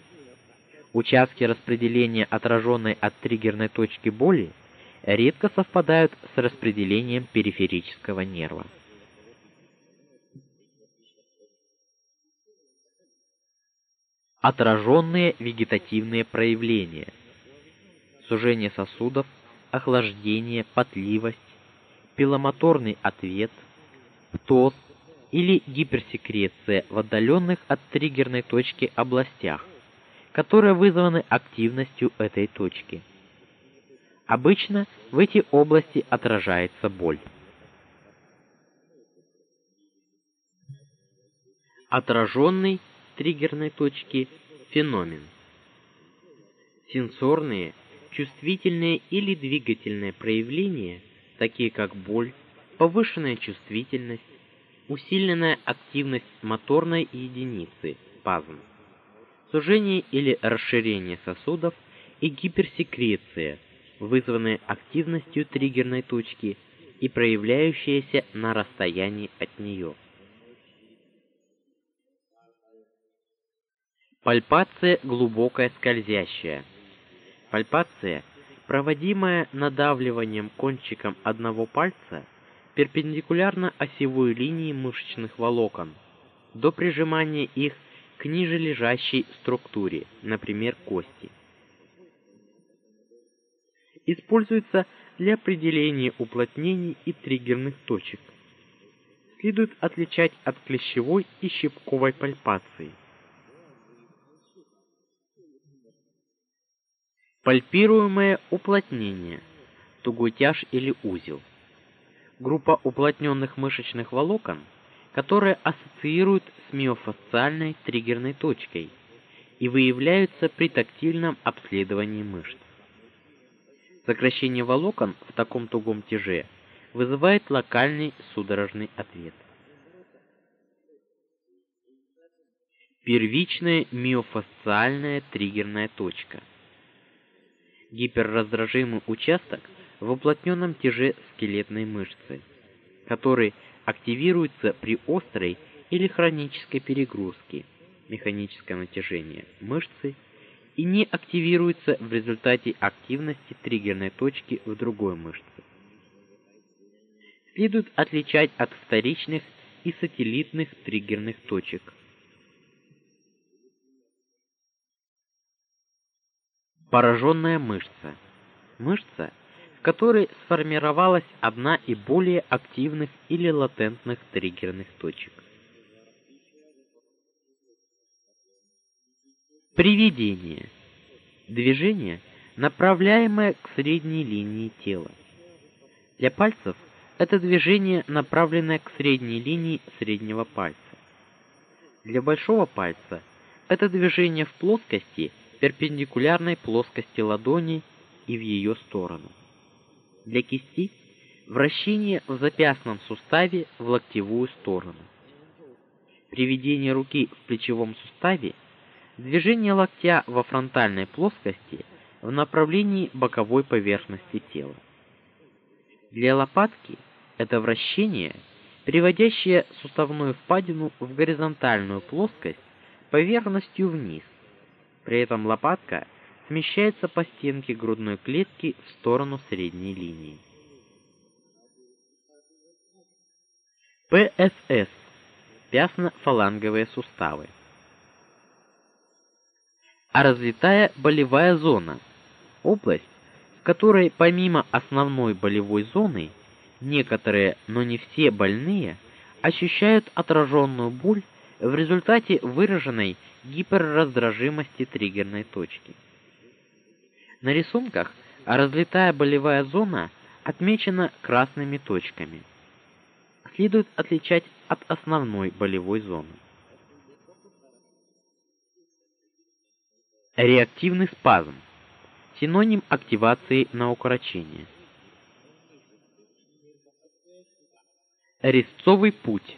Участки распределения отраженной от триггерной точки боли редко совпадают с распределением периферического нерва. Отраженные вегетативные проявления. Сужение сосудов, охлаждение, потливость, пиломоторный ответ, птоз, или гиперсекреция в отдаленных от триггерной точки областях, которые вызваны активностью этой точки. Обычно в эти области отражается боль. Отраженный триггерной точки феномен. Сенсорные, чувствительные или двигательные проявления, такие как боль, повышенная чувствительность, усиленная активность моторной единицы спазм, сужение или расширение сосудов и гиперсекреция, вызванные активностью триггерной точки и проявляющиеся на расстоянии от нее. Пальпация глубокая скользящая. Пальпация, проводимая надавливанием кончиком одного пальца перпендикулярно осевой линии мышечных волокон до прижимания их к ниже лежащей структуре, например, кости. Используется для определения уплотнений и триггерных точек. Следует отличать от клещевой и щипковой пальпации. Пальпируемое уплотнение, тугой тяж или узел – группа уплотненных мышечных волокон, которые ассоциируют с миофасциальной триггерной точкой и выявляются при тактильном обследовании мышц. Сокращение волокон в таком тугом тяже вызывает локальный судорожный ответ. Первичная миофасциальная триггерная точка. Гиперраздражимый участок в уплотненном тяже скелетной мышцы, который активируется при острой или хронической перегрузке механическое натяжение мышцы и не активируется в результате активности триггерной точки в другой мышце. Следует отличать от вторичных и сателлитных триггерных точек. Пораженная мышца. Мышца, в которой сформировалась одна и более активных или латентных триггерных точек. Приведение. Движение, направляемое к средней линии тела. Для пальцев это движение, направленное к средней линии среднего пальца. Для большого пальца это движение в плоскости, перпендикулярной плоскости ладони и в ее сторону. Для кисти вращение в запястном суставе в локтевую сторону. Приведение руки в плечевом суставе Движение локтя во фронтальной плоскости в направлении боковой поверхности тела. Для лопатки это вращение, приводящее суставную впадину в горизонтальную плоскость поверхностью вниз. При этом лопатка смещается по стенке грудной клетки в сторону средней линии. ПФС пястно-фаланговые суставы а развитая болевая зона, область, в которой помимо основной болевой зоны некоторые, но не все больные ощущают отраженную боль в результате выраженной гиперраздражимости триггерной точки. На рисунках разлетая болевая зона отмечена красными точками. Следует отличать от основной болевой зоны. Реактивный спазм. Синоним активации на укорочение. Резцовый путь.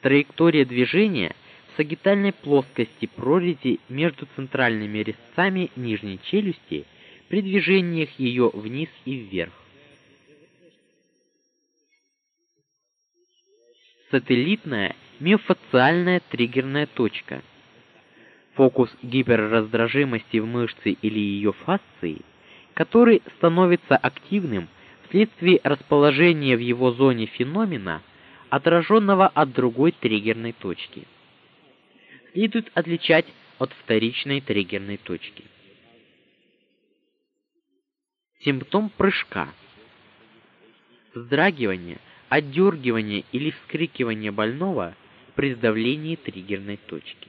Траектория движения сагитальной плоскости прорези между центральными резцами нижней челюсти при движениях ее вниз и вверх. Сателлитная миофациальная триггерная точка – фокус гиперраздражимости в мышце или ее фасции, который становится активным вследствие расположения в его зоне феномена, отраженного от другой триггерной точки. Следует отличать от вторичной триггерной точки. Симптом прыжка. Вздрагивание, отдергивание или вскрикивание больного при сдавлении триггерной точки.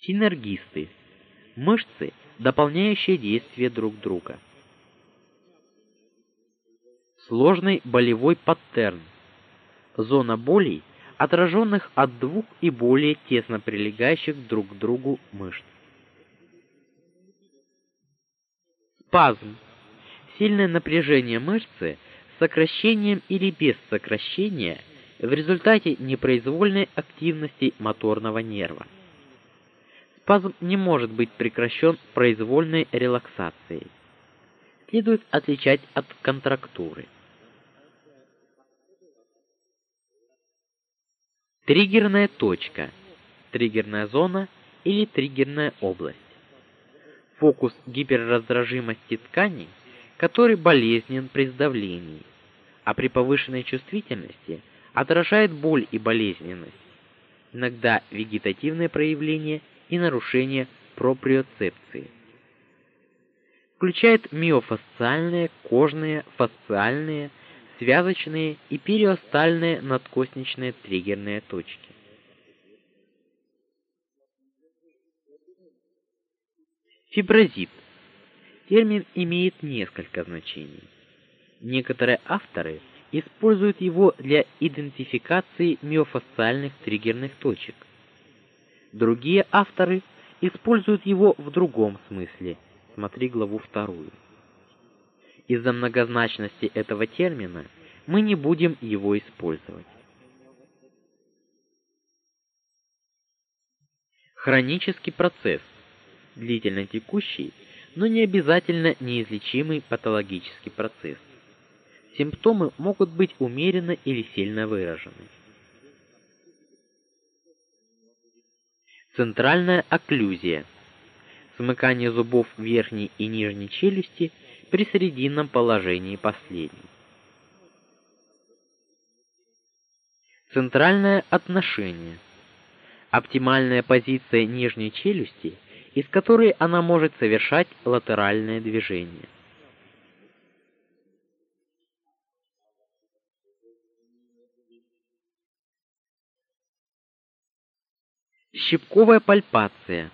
Синергисты мышцы, дополняющие действия друг друга. Сложный болевой паттерн. Зона болей, отраженных от двух и более тесно прилегающих друг к другу мышц. Спазм. Сильное напряжение мышцы с сокращением или без сокращения в результате непроизвольной активности моторного нерва. Спазм не может быть прекращен произвольной релаксацией. Следует отличать от контрактуры. Триггерная точка, триггерная зона или триггерная область. Фокус гиперраздражимости тканей, который болезнен при сдавлении, а при повышенной чувствительности отражает боль и болезненность. Иногда вегетативные проявления – и нарушение проприоцепции. Включает миофасциальные, кожные, фасциальные, связочные и периостальные надкостничные триггерные точки. Фиброзит. Термин имеет несколько значений. Некоторые авторы используют его для идентификации миофасциальных триггерных точек. Другие авторы используют его в другом смысле. Смотри главу вторую. Из-за многозначности этого термина мы не будем его использовать. Хронический процесс. длительно текущий, но не обязательно неизлечимый патологический процесс. Симптомы могут быть умеренно или сильно выражены. Центральная окклюзия. Смыкание зубов верхней и нижней челюсти при срединном положении последней. Центральное отношение. Оптимальная позиция нижней челюсти, из которой она может совершать латеральное движение. Щипковая пальпация.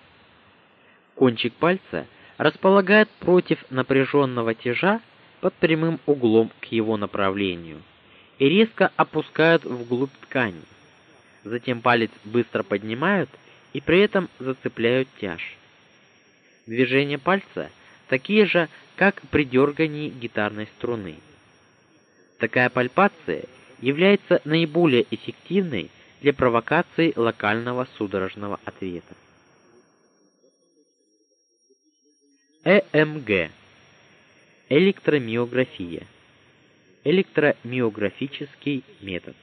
Кончик пальца располагает против напряженного тяжа под прямым углом к его направлению и резко опускают вглубь ткани. Затем палец быстро поднимают и при этом зацепляют тяж. Движения пальца такие же, как при дергании гитарной струны. Такая пальпация является наиболее эффективной для провокации локального судорожного ответа. ЭМГ электромиография электромиографический метод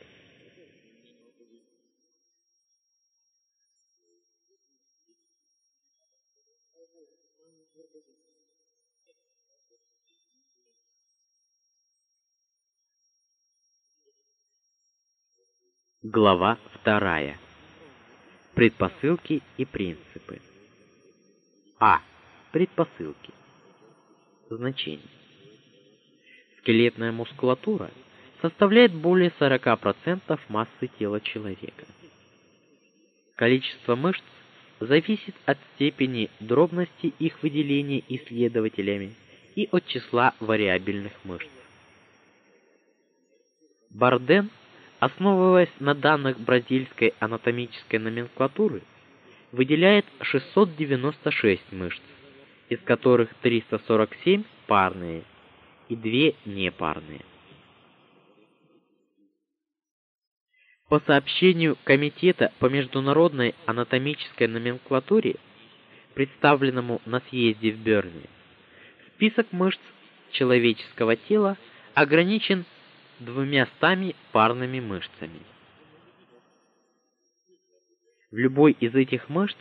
Глава 2. Предпосылки и принципы. А. Предпосылки. Значение. Скелетная мускулатура составляет более 40% массы тела человека. Количество мышц зависит от степени дробности их выделения исследователями и от числа вариабельных мышц. Барден основываясь на данных бразильской анатомической номенклатуры, выделяет 696 мышц, из которых 347 парные и 2 непарные. По сообщению Комитета по международной анатомической номенклатуре, представленному на съезде в Берне, список мышц человеческого тела ограничен двумя стами парными мышцами. В любой из этих мышц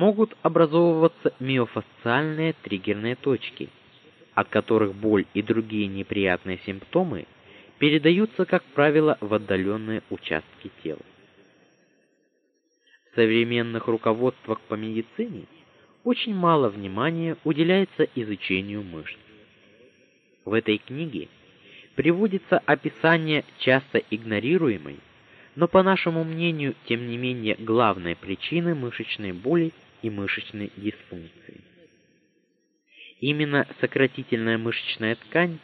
могут образовываться миофасциальные триггерные точки, от которых боль и другие неприятные симптомы передаются, как правило, в отдаленные участки тела. В современных руководствах по медицине очень мало внимания уделяется изучению мышц. В этой книге приводится описание часто игнорируемой, но по нашему мнению, тем не менее, главной причины мышечной боли и мышечной дисфункции. Именно сократительная мышечная ткань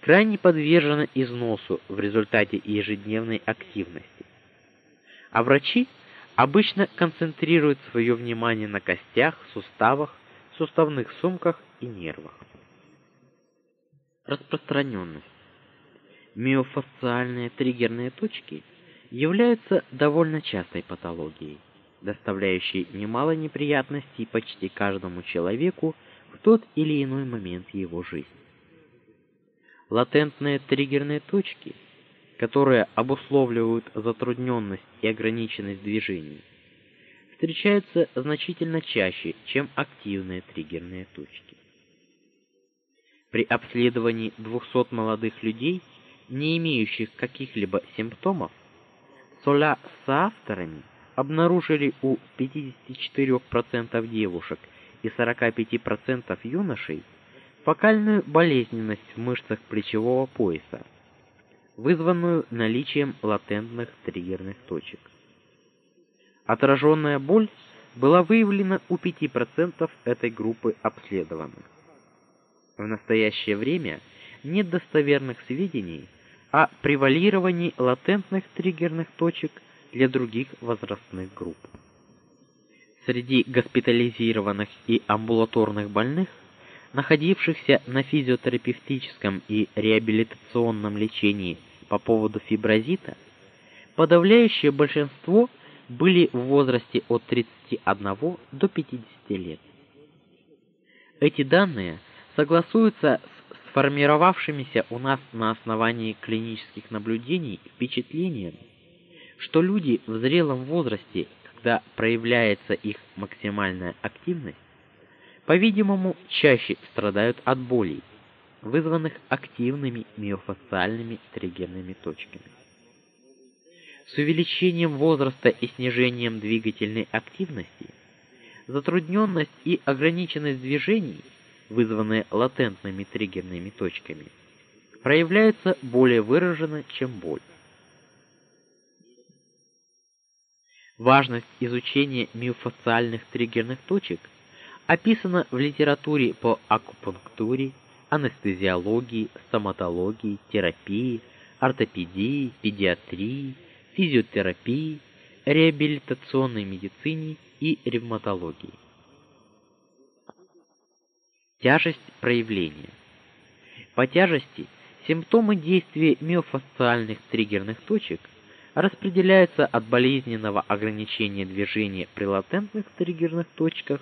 крайне подвержена износу в результате ежедневной активности. А врачи обычно концентрируют свое внимание на костях, суставах, суставных сумках и нервах. Распространенность миофасциальные триггерные точки являются довольно частой патологией, доставляющей немало неприятностей почти каждому человеку в тот или иной момент его жизни. Латентные триггерные точки, которые обусловливают затрудненность и ограниченность движений, встречаются значительно чаще, чем активные триггерные точки. При обследовании 200 молодых людей не имеющих каких-либо симптомов, Соля с авторами обнаружили у 54% девушек и 45% юношей фокальную болезненность в мышцах плечевого пояса, вызванную наличием латентных триггерных точек. Отраженная боль была выявлена у 5% этой группы обследованных. В настоящее время нет достоверных сведений о превалировании латентных триггерных точек для других возрастных групп. Среди госпитализированных и амбулаторных больных, находившихся на физиотерапевтическом и реабилитационном лечении по поводу фиброзита, подавляющее большинство были в возрасте от 31 до 50 лет. Эти данные согласуются с сформировавшимися у нас на основании клинических наблюдений впечатлением, что люди в зрелом возрасте, когда проявляется их максимальная активность, по-видимому, чаще страдают от болей, вызванных активными миофасциальными триггерными точками. С увеличением возраста и снижением двигательной активности затрудненность и ограниченность движений, вызванные латентными триггерными точками, проявляются более выраженно, чем боль. Важность изучения миофасциальных триггерных точек описана в литературе по акупунктуре, анестезиологии, стоматологии, терапии, ортопедии, педиатрии, физиотерапии, реабилитационной медицине и ревматологии. Тяжесть проявления. По тяжести симптомы действия миофасциальных триггерных точек распределяются от болезненного ограничения движения при латентных триггерных точках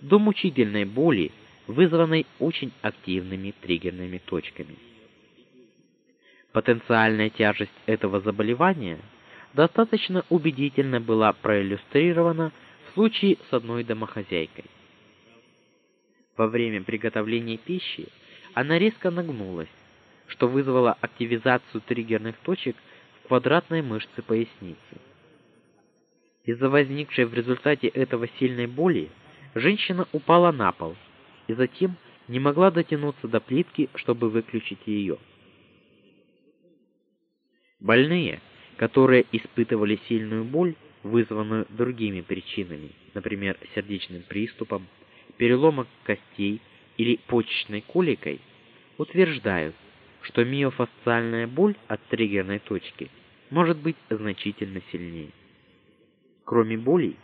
до мучительной боли, вызванной очень активными триггерными точками. Потенциальная тяжесть этого заболевания достаточно убедительно была проиллюстрирована в случае с одной домохозяйкой. Во время приготовления пищи она резко нагнулась, что вызвало активизацию триггерных точек квадратной мышце поясницы. Из-за возникшей в результате этого сильной боли женщина упала на пол и затем не могла дотянуться до плитки, чтобы выключить ее. Больные, которые испытывали сильную боль, вызванную другими причинами, например, сердечным приступом, переломом костей или почечной коликой, утверждают, что миофасциальная боль от триггерной точки может быть значительно сильнее. Кроме болей,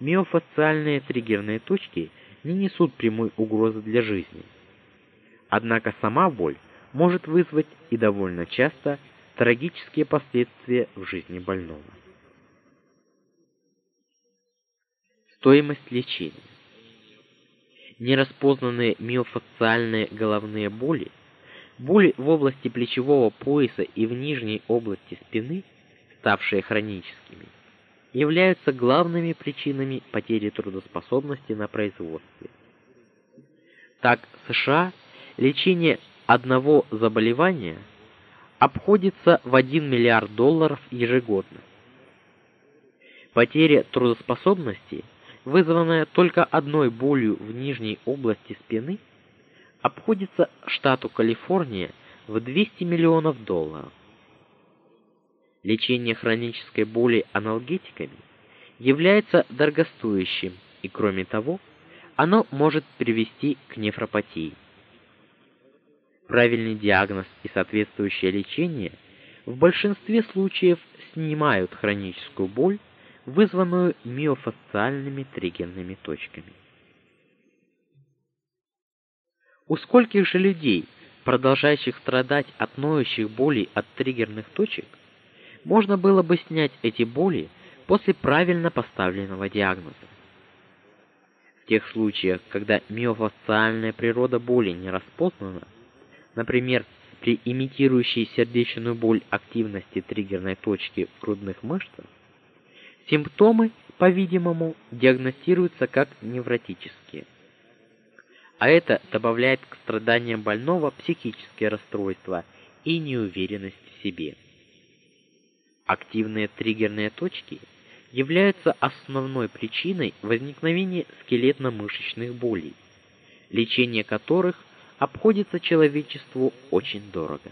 миофасциальные триггерные точки не несут прямой угрозы для жизни. Однако сама боль может вызвать и довольно часто трагические последствия в жизни больного. Стоимость лечения. Нераспознанные миофасциальные головные боли, боли в области плечевого пояса и в нижней области спины, ставшие хроническими, являются главными причинами потери трудоспособности на производстве. Так, в США лечение одного заболевания обходится в 1 миллиард долларов ежегодно. Потеря трудоспособности, вызванная только одной болью в нижней области спины, обходится штату Калифорния в 200 миллионов долларов. Лечение хронической боли аналгетиками является дорогостоящим, и кроме того, оно может привести к нефропатии. Правильный диагноз и соответствующее лечение в большинстве случаев снимают хроническую боль, вызванную миофасциальными триггерными точками. У скольких же людей, продолжающих страдать от ноющих болей от триггерных точек, можно было бы снять эти боли после правильно поставленного диагноза. В тех случаях, когда миофасциальная природа боли не распознана, например, при имитирующей сердечную боль активности триггерной точки в грудных мышцах, симптомы, по-видимому, диагностируются как невротические. А это добавляет к страданиям больного психические расстройства и неуверенность в себе. Активные триггерные точки являются основной причиной возникновения скелетно-мышечных болей, лечение которых обходится человечеству очень дорого.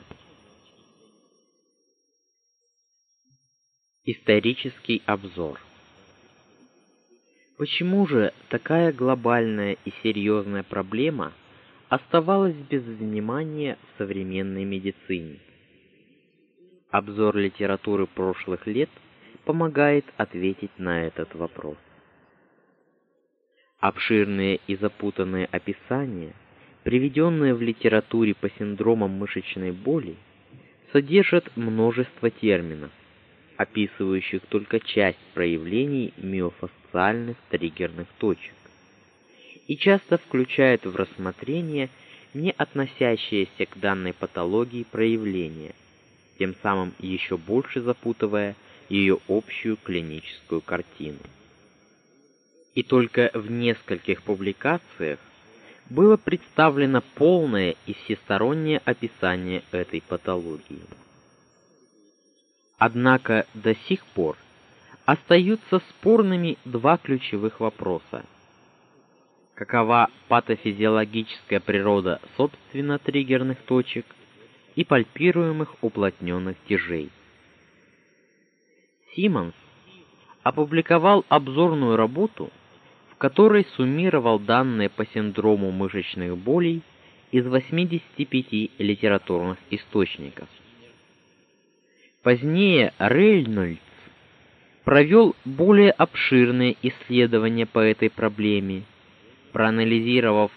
Исторический обзор. Почему же такая глобальная и серьезная проблема оставалась без внимания в современной медицине? Обзор литературы прошлых лет помогает ответить на этот вопрос. Обширные и запутанные описания, приведенные в литературе по синдромам мышечной боли, содержат множество терминов, описывающих только часть проявлений миофасциальных триггерных точек. и часто включают в рассмотрение не относящиеся к данной патологии проявления, тем самым еще больше запутывая ее общую клиническую картину. И только в нескольких публикациях было представлено полное и всестороннее описание этой патологии. Однако до сих пор остаются спорными два ключевых вопроса. Какова патофизиологическая природа собственно триггерных точек и пальпируемых уплотненных тяжей? Симмонс опубликовал обзорную работу, в которой суммировал данные по синдрому мышечных болей из 85 литературных источников. Позднее Рейнольдс провел более обширные исследования по этой проблеме, проанализировав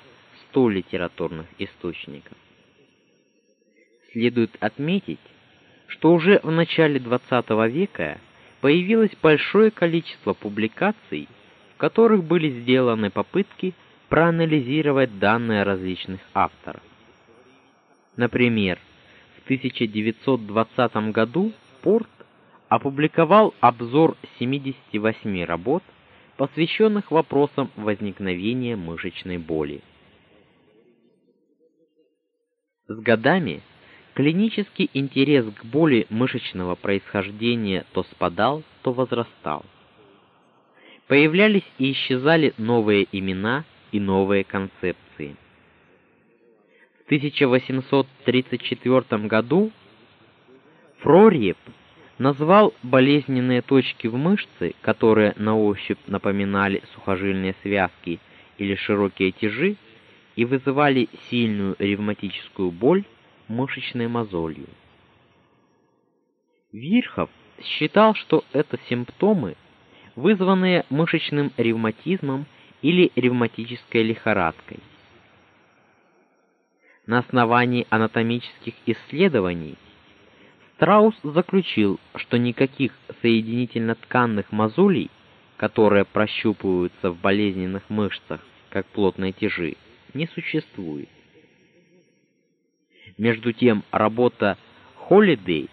100 литературных источников. Следует отметить, что уже в начале XX века появилось большое количество публикаций, в которых были сделаны попытки проанализировать данные различных авторов. Например, в 1920 году Порт опубликовал обзор 78 работ, посвященных вопросам возникновения мышечной боли. С годами клинический интерес к боли мышечного происхождения то спадал, то возрастал. Появлялись и исчезали новые имена и новые концепции. В 1834 году Фрорьеп назвал болезненные точки в мышце, которые на ощупь напоминали сухожильные связки или широкие тяжи и вызывали сильную ревматическую боль, мышечной мозолью. Вирхов считал, что это симптомы, вызванные мышечным ревматизмом или ревматической лихорадкой. На основании анатомических исследований Страус заключил, что никаких соединительно-тканных мозолей, которые прощупываются в болезненных мышцах, как плотные тяжи, не существует. Между тем, работа Холидей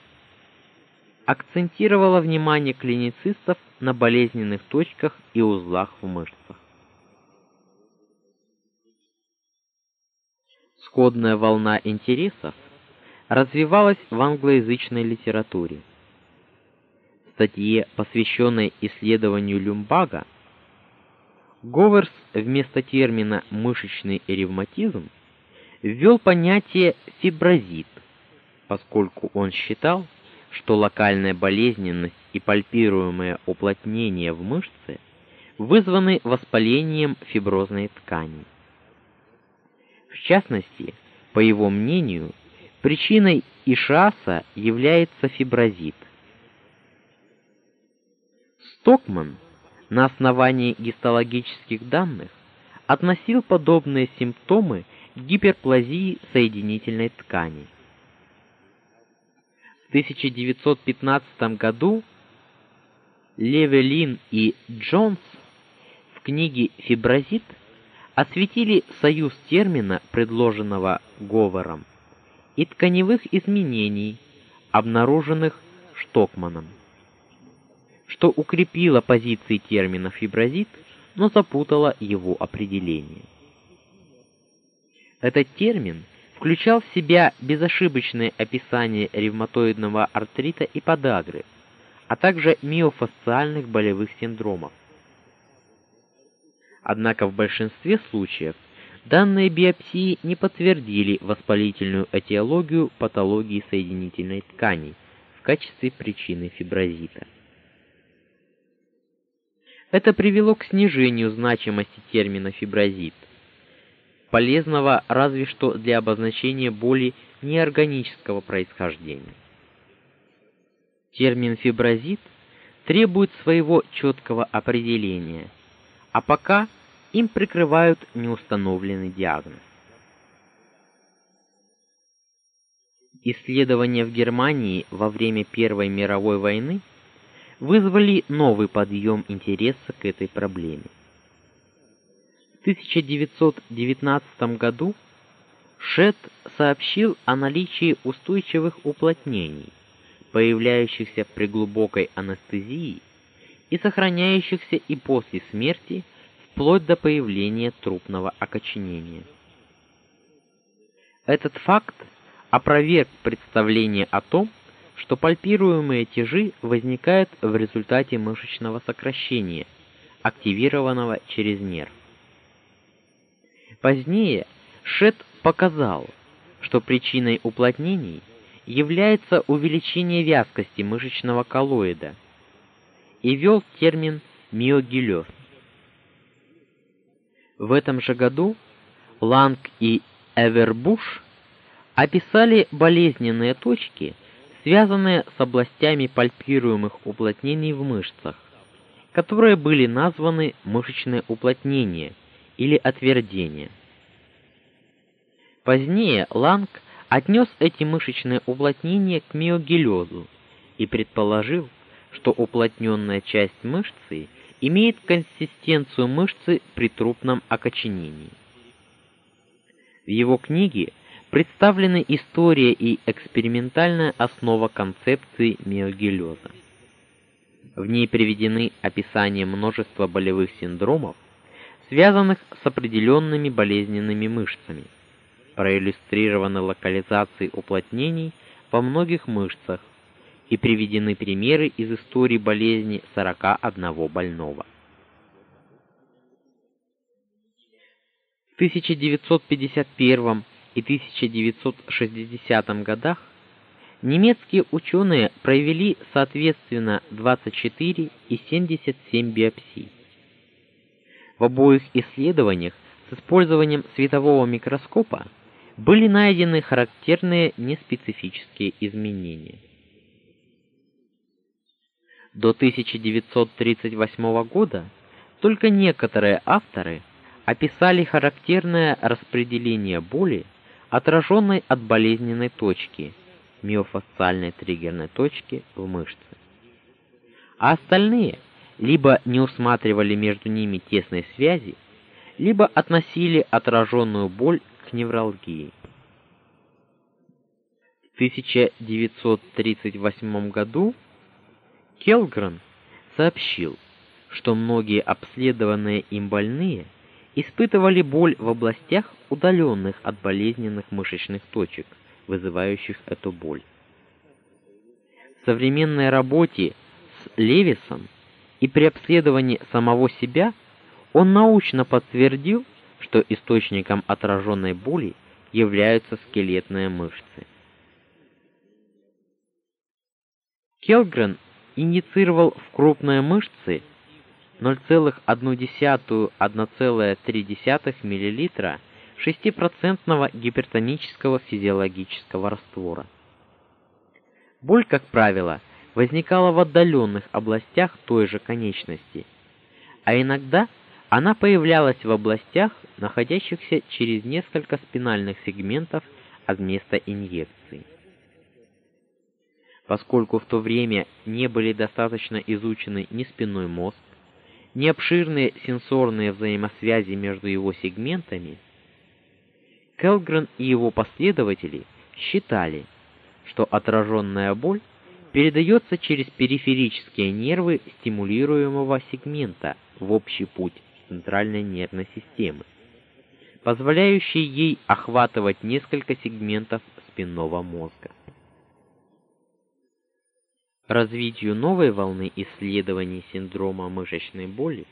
акцентировала внимание клиницистов на болезненных точках и узлах в мышцах. Сходная волна интересов развивалась в англоязычной литературе. В статье, посвященной исследованию люмбага, Говерс вместо термина мышечный ревматизм ввел понятие фиброзит, поскольку он считал, что локальная болезненность и пальпируемое уплотнение в мышце вызваны воспалением фиброзной ткани. В частности, по его мнению, Причиной ишаса является фиброзит. Стокман на основании гистологических данных относил подобные симптомы к гиперплазии соединительной ткани. В 1915 году Левелин и Джонс в книге Фиброзит осветили союз термина, предложенного Говором, и тканевых изменений, обнаруженных Штокманом, что укрепило позиции термина фиброзит, но запутало его определение. Этот термин включал в себя безошибочное описание ревматоидного артрита и подагры, а также миофасциальных болевых синдромов. Однако в большинстве случаев Данные биопсии не подтвердили воспалительную этиологию патологии соединительной ткани в качестве причины фиброзита. Это привело к снижению значимости термина фиброзит, полезного разве что для обозначения боли неорганического происхождения. Термин фиброзит требует своего четкого определения, а пока – им прикрывают неустановленный диагноз. Исследования в Германии во время Первой мировой войны вызвали новый подъем интереса к этой проблеме. В 1919 году Шет сообщил о наличии устойчивых уплотнений, появляющихся при глубокой анестезии и сохраняющихся и после смерти вплоть до появления трупного окоченения. Этот факт опроверг представление о том, что пальпируемые тяжи возникают в результате мышечного сокращения, активированного через нерв. Позднее Шет показал, что причиной уплотнений является увеличение вязкости мышечного коллоида и ввел термин миогелез. В этом же году Ланг и Эвербуш описали болезненные точки, связанные с областями пальпируемых уплотнений в мышцах, которые были названы мышечные уплотнения или отвердения. Позднее Ланг отнес эти мышечные уплотнения к миогелезу и предположил, что уплотненная часть мышцы имеет консистенцию мышцы при трупном окоченении. В его книге представлены история и экспериментальная основа концепции миогелеза. В ней приведены описания множества болевых синдромов, связанных с определенными болезненными мышцами. Проиллюстрированы локализации уплотнений во многих мышцах и приведены примеры из истории болезни 41 больного. В 1951 и 1960 годах немецкие ученые провели соответственно 24 и 77 биопсий. В обоих исследованиях с использованием светового микроскопа были найдены характерные неспецифические изменения. До 1938 года только некоторые авторы описали характерное распределение боли, отраженной от болезненной точки, миофасциальной триггерной точки в мышце. А остальные – либо не усматривали между ними тесной связи, либо относили отраженную боль к невралгии. В 1938 году Келгрен сообщил, что многие обследованные им больные испытывали боль в областях, удаленных от болезненных мышечных точек, вызывающих эту боль. В современной работе с Левисом и при обследовании самого себя он научно подтвердил, что источником отраженной боли являются скелетные мышцы. Келгрен инъецировал в крупные мышцы 0,1-1,3 мл 6% гипертонического физиологического раствора. Боль, как правило, возникала в отдаленных областях той же конечности, а иногда она появлялась в областях, находящихся через несколько спинальных сегментов от места инъекции. Поскольку в то время не были достаточно изучены ни спинной мозг, ни обширные сенсорные взаимосвязи между его сегментами, Келгрен и его последователи считали, что отраженная боль передается через периферические нервы стимулируемого сегмента в общий путь центральной нервной системы, позволяющий ей охватывать несколько сегментов спинного мозга. Развитию новой волны исследований синдрома мышечной боли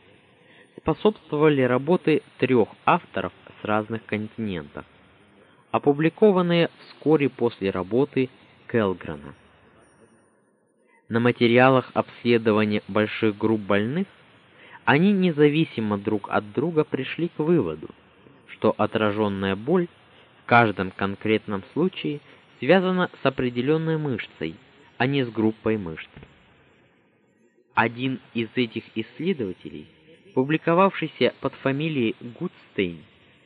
способствовали работы трех авторов с разных континентов, опубликованные вскоре после работы Келгрена. На материалах обследования больших групп больных они независимо друг от друга пришли к выводу, что отраженная боль в каждом конкретном случае связана с определенной мышцей, а не с группой мышц. Один из этих исследователей, публиковавшийся под фамилией Гудстейн,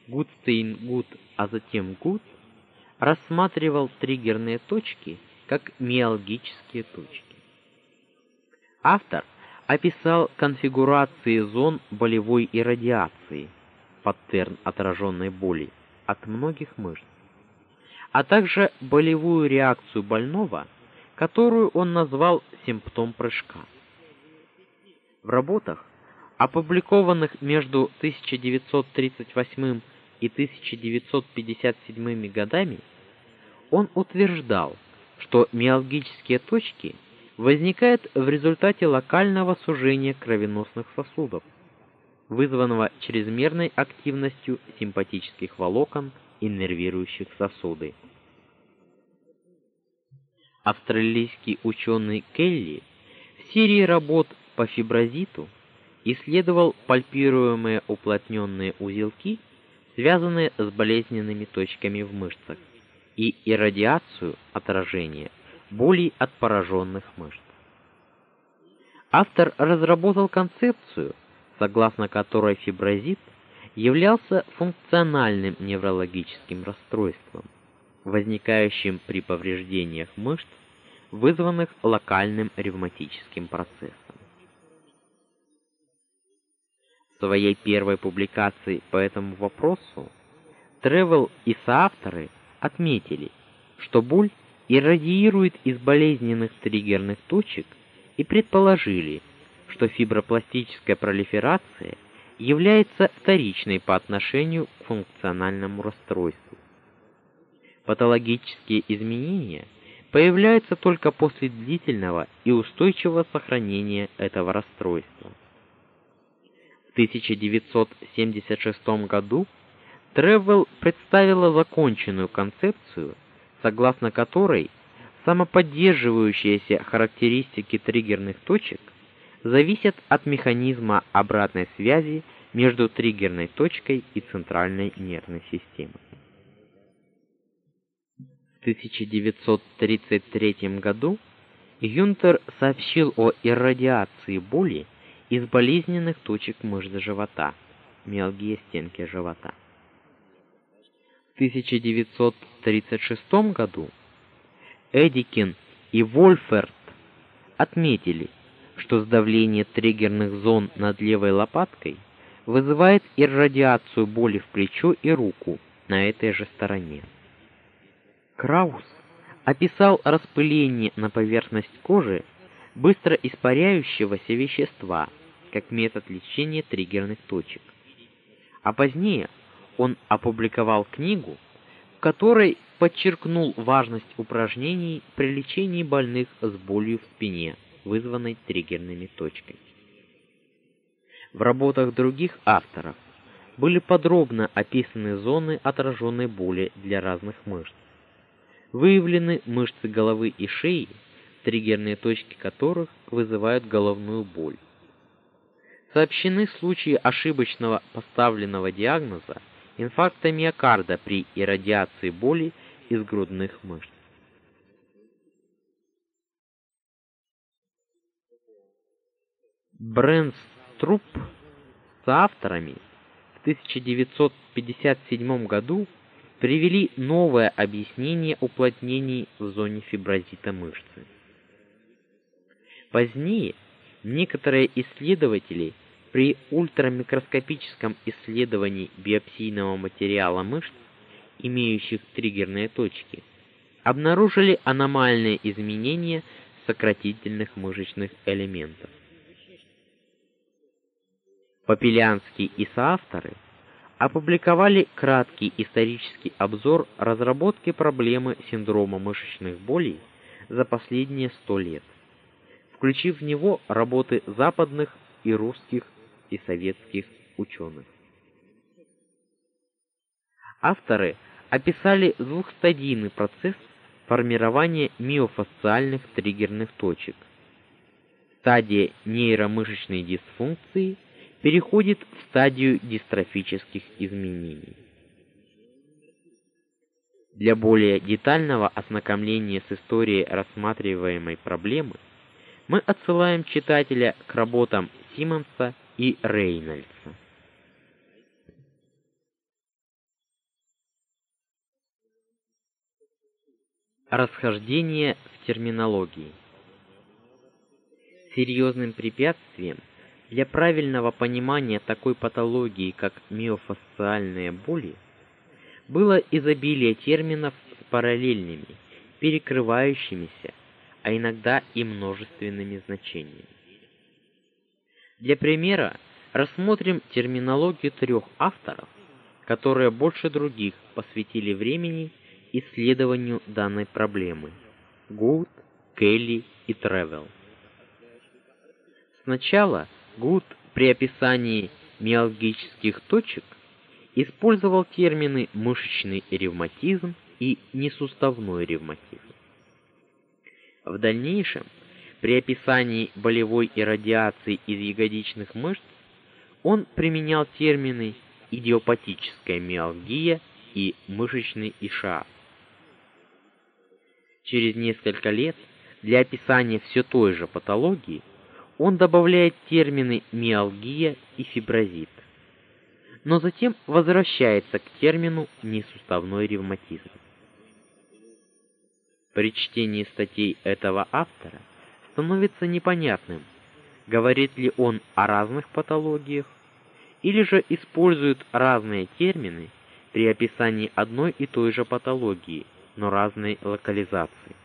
Гудстейн Гуд, а затем Гуд, рассматривал триггерные точки как миалгические точки. Автор описал конфигурации зон болевой иррадиации, паттерн отраженной боли от многих мышц, а также болевую реакцию больного, которую он назвал симптом прыжка. В работах, опубликованных между 1938 и 1957 годами, он утверждал, что миалгические точки возникают в результате локального сужения кровеносных сосудов, вызванного чрезмерной активностью симпатических волокон, иннервирующих сосуды. Австралийский ученый Келли в серии работ по фиброзиту исследовал пальпируемые уплотненные узелки, связанные с болезненными точками в мышцах, и иррадиацию отражения болей от пораженных мышц. Автор разработал концепцию, согласно которой фиброзит являлся функциональным неврологическим расстройством, возникающим при повреждениях мышц, вызванных локальным ревматическим процессом. В своей первой публикации по этому вопросу Тревел и соавторы отметили, что боль иррадиирует из болезненных триггерных точек и предположили, что фибропластическая пролиферация является вторичной по отношению к функциональному расстройству. Патологические изменения появляются только после длительного и устойчивого сохранения этого расстройства. В 1976 году Тревел представила законченную концепцию, согласно которой самоподдерживающиеся характеристики триггерных точек зависят от механизма обратной связи между триггерной точкой и центральной нервной системой. В 1933 году Юнтер сообщил о иррадиации боли из болезненных точек мышц живота, миалгия стенки живота. В 1936 году Эдикин и Вольферт отметили, что сдавление триггерных зон над левой лопаткой вызывает иррадиацию боли в плечо и руку на этой же стороне. Краус описал распыление на поверхность кожи быстро испаряющегося вещества как метод лечения триггерных точек. А позднее он опубликовал книгу, в которой подчеркнул важность упражнений при лечении больных с болью в спине вызванной триггерными точками. В работах других авторов были подробно описаны зоны отраженной боли для разных мышц. Выявлены мышцы головы и шеи, триггерные точки которых вызывают головную боль. Сообщены случаи ошибочного поставленного диагноза инфаркта миокарда при иррадиации боли из грудных мышц. Брэнструп с авторами в 1957 году привели новое объяснение уплотнений в зоне фиброзита мышцы. Позднее некоторые исследователи при ультрамикроскопическом исследовании биопсийного материала мышц, имеющих триггерные точки, обнаружили аномальные изменения сократительных мышечных элементов. Попелянский и соавторы опубликовали краткий исторический обзор разработки проблемы синдрома мышечных болей за последние 100 лет, включив в него работы западных и русских и советских ученых. Авторы описали двухстадийный процесс формирования миофасциальных триггерных точек. Стадия нейромышечной дисфункции – переходит в стадию дистрофических изменений. Для более детального ознакомления с историей рассматриваемой проблемы мы отсылаем читателя к работам Симмонса и Рейнольдса. Расхождение в терминологии. Серьезным препятствием Для правильного понимания такой патологии, как миофасциальные боли, было изобилие терминов с параллельными, перекрывающимися, а иногда и множественными значениями. Для примера рассмотрим терминологию трех авторов, которые больше других посвятили времени исследованию данной проблемы: Гуд, Келли и Тревел. Сначала Гуд при описании миалгических точек использовал термины мышечный ревматизм и несуставной ревматизм. В дальнейшем, при описании болевой иррадиации из ягодичных мышц, он применял термины идиопатическая миалгия и мышечный ишиаз. Через несколько лет для описания все той же патологии он добавляет термины миалгия и фиброзит. Но затем возвращается к термину несуставной ревматизм. При чтении статей этого автора становится непонятным, говорит ли он о разных патологиях или же использует разные термины при описании одной и той же патологии, но разной локализации.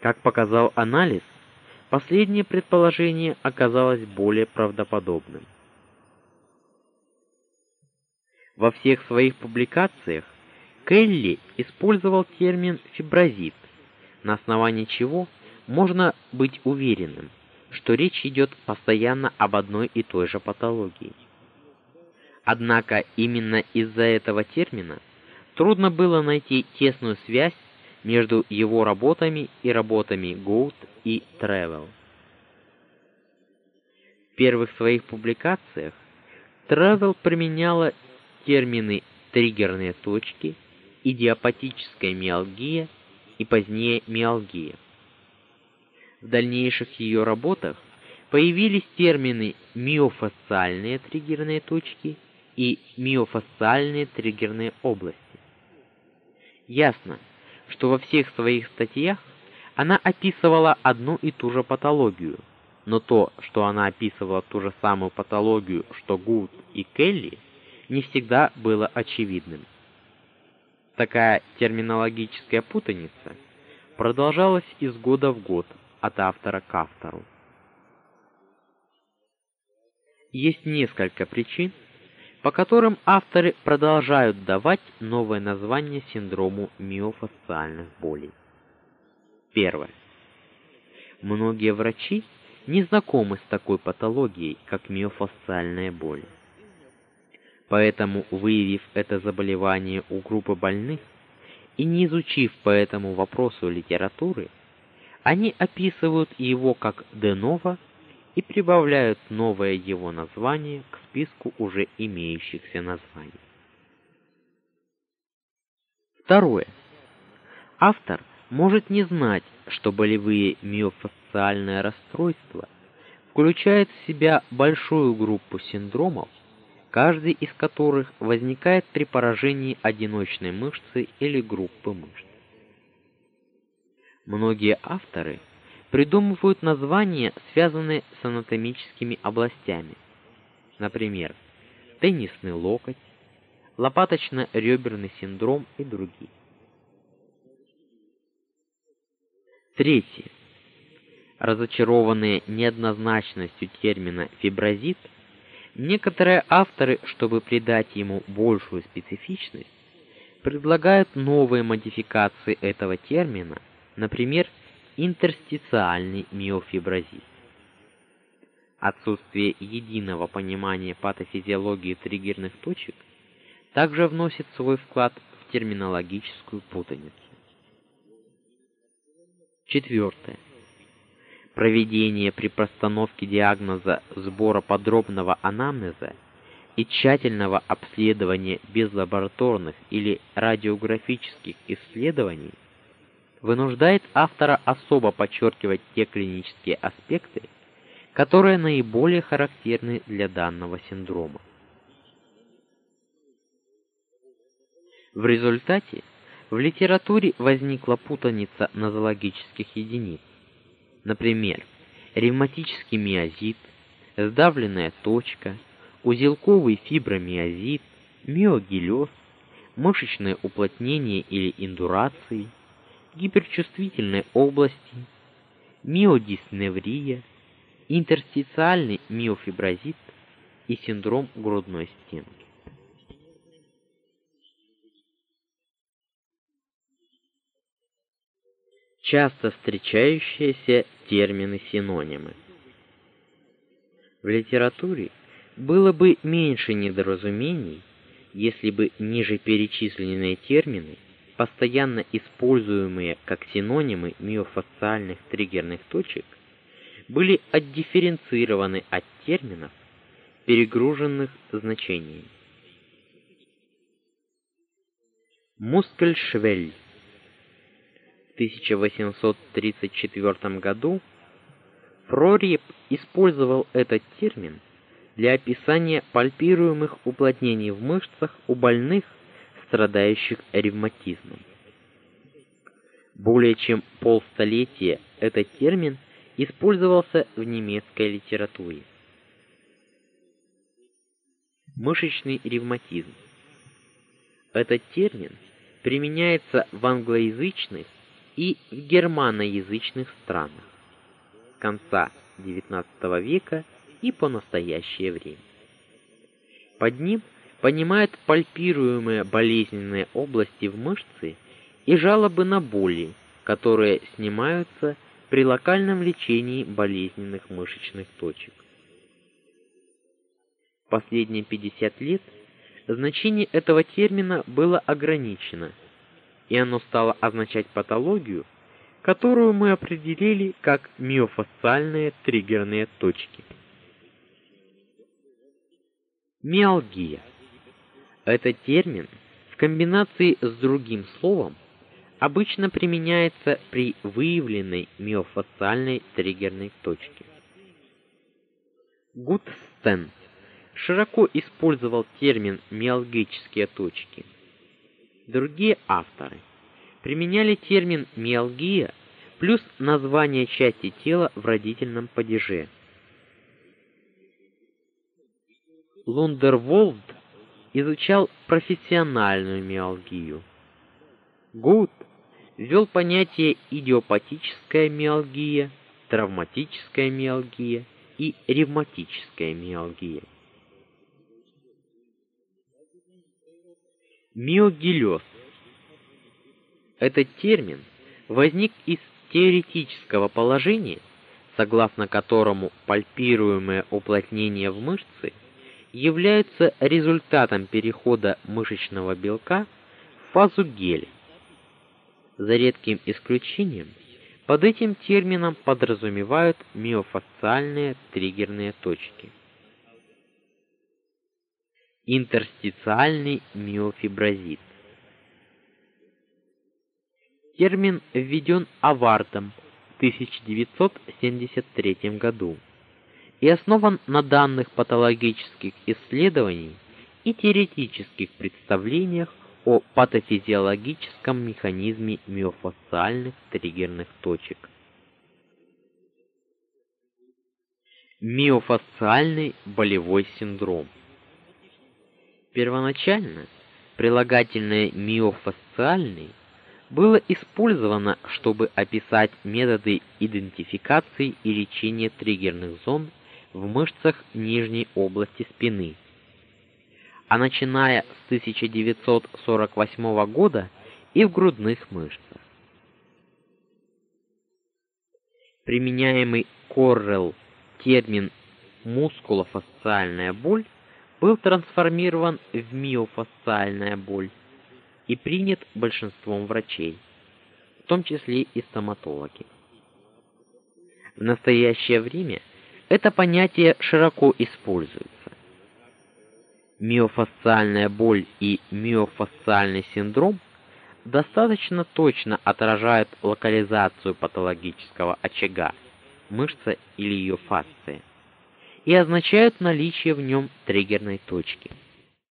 Как показал анализ, последнее предположение оказалось более правдоподобным. Во всех своих публикациях Келли использовал термин фиброзит, на основании чего можно быть уверенным, что речь идет постоянно об одной и той же патологии. Однако именно из-за этого термина трудно было найти тесную связь между его работами и работами Гоут и Тревел. В первых своих публикациях Тревел применяла термины триггерные точки, идиопатическая миалгия и позднее миалгия. В дальнейших ее работах появились термины миофасциальные триггерные точки и миофасциальные триггерные области. Ясно, что во всех своих статьях она описывала одну и ту же патологию, но то, что она описывала ту же самую патологию, что Гуд и Келли, не всегда было очевидным. Такая терминологическая путаница продолжалась из года в год от автора к автору. Есть несколько причин, по которым авторы продолжают давать новое название синдрому миофасциальных болей. Первое. Многие врачи не знакомы с такой патологией, как миофасциальная боль. Поэтому, выявив это заболевание у группы больных и не изучив по этому вопросу литературы, они описывают его как novo и прибавляют новое его название к списку уже имеющихся названий. Второе. Автор может не знать, что болевые миофасциальные расстройства включают в себя большую группу синдромов, каждый из которых возникает при поражении одиночной мышцы или группы мышц. Многие авторы придумывают названия, связанные с анатомическими областями. Например, теннисный локоть, лопаточно-реберный синдром и другие. Третье. Разочарованные неоднозначностью термина фиброзит, некоторые авторы, чтобы придать ему большую специфичность, предлагают новые модификации этого термина – Например, интерстициальный миофиброзис. Отсутствие единого понимания патофизиологии триггерных точек также вносит свой вклад в терминологическую путаницу. Четвертое. Проведение при постановке диагноза сбора подробного анамнеза и тщательного обследования без лабораторных или радиографических исследований вынуждает автора особо подчеркивать те клинические аспекты, которые наиболее характерны для данного синдрома. В результате в литературе возникла путаница нозологических единиц. Например, ревматический миозит, сдавленная точка, узелковый фибромиозит, миогелез, мышечное уплотнение или индурации, гиперчувствительной области, миодисневрия, интерстициальный миофиброзит и синдром грудной стенки. Часто встречающиеся термины-синонимы. В литературе было бы меньше недоразумений, если бы ниже перечисленные термины постоянно используемые как синонимы миофасциальных триггерных точек, были отдифференцированы от терминов, перегруженных значениями. Мускельшвель в 1834 году Фрорьеп использовал этот термин для описания пальпируемых уплотнений в мышцах у больных страдающих ревматизмом. Более чем полстолетия этот термин использовался в немецкой литературе. Мышечный ревматизм. Этот термин применяется в англоязычных и в германоязычных странах с конца XIX века и по настоящее время. Под ним понимает пальпируемые болезненные области в мышце и жалобы на боли, которые снимаются при локальном лечении болезненных мышечных точек. Последние 50 лет значение этого термина было ограничено, и оно стало означать патологию, которую мы определили как миофасциальные триггерные точки. Миалгия этот термин в комбинации с другим словом обычно применяется при выявленной миофасциальной триггерной точке. Гутстен широко использовал термин миалгические точки. Другие авторы применяли термин миалгия плюс название части тела в родительном падеже. Лундерволд изучал профессиональную миалгию. Гуд ввел понятие идиопатическая миалгия, травматическая миалгия и ревматическая миалгия. Миогелез. Этот термин возник из теоретического положения, согласно которому пальпируемое уплотнение в мышце – являются результатом перехода мышечного белка в фазу геля. За редким исключением, под этим термином подразумевают миофасциальные триггерные точки. Интерстициальный миофиброзит. Термин введен Авардом в 1973 году и основан на данных патологических исследований и теоретических представлениях о патофизиологическом механизме миофасциальных триггерных точек. Миофасциальный болевой синдром. Первоначально прилагательное миофасциальный было использовано, чтобы описать методы идентификации и лечения триггерных зон в мышцах нижней области спины. А начиная с 1948 года и в грудных мышцах. Применяемый Коррел термин мускулофасциальная боль был трансформирован в миофасциальная боль и принят большинством врачей, в том числе и стоматологи. В настоящее время это понятие широко используется. Миофасциальная боль и миофасциальный синдром достаточно точно отражают локализацию патологического очага, мышца или ее фасции, и означают наличие в нем триггерной точки.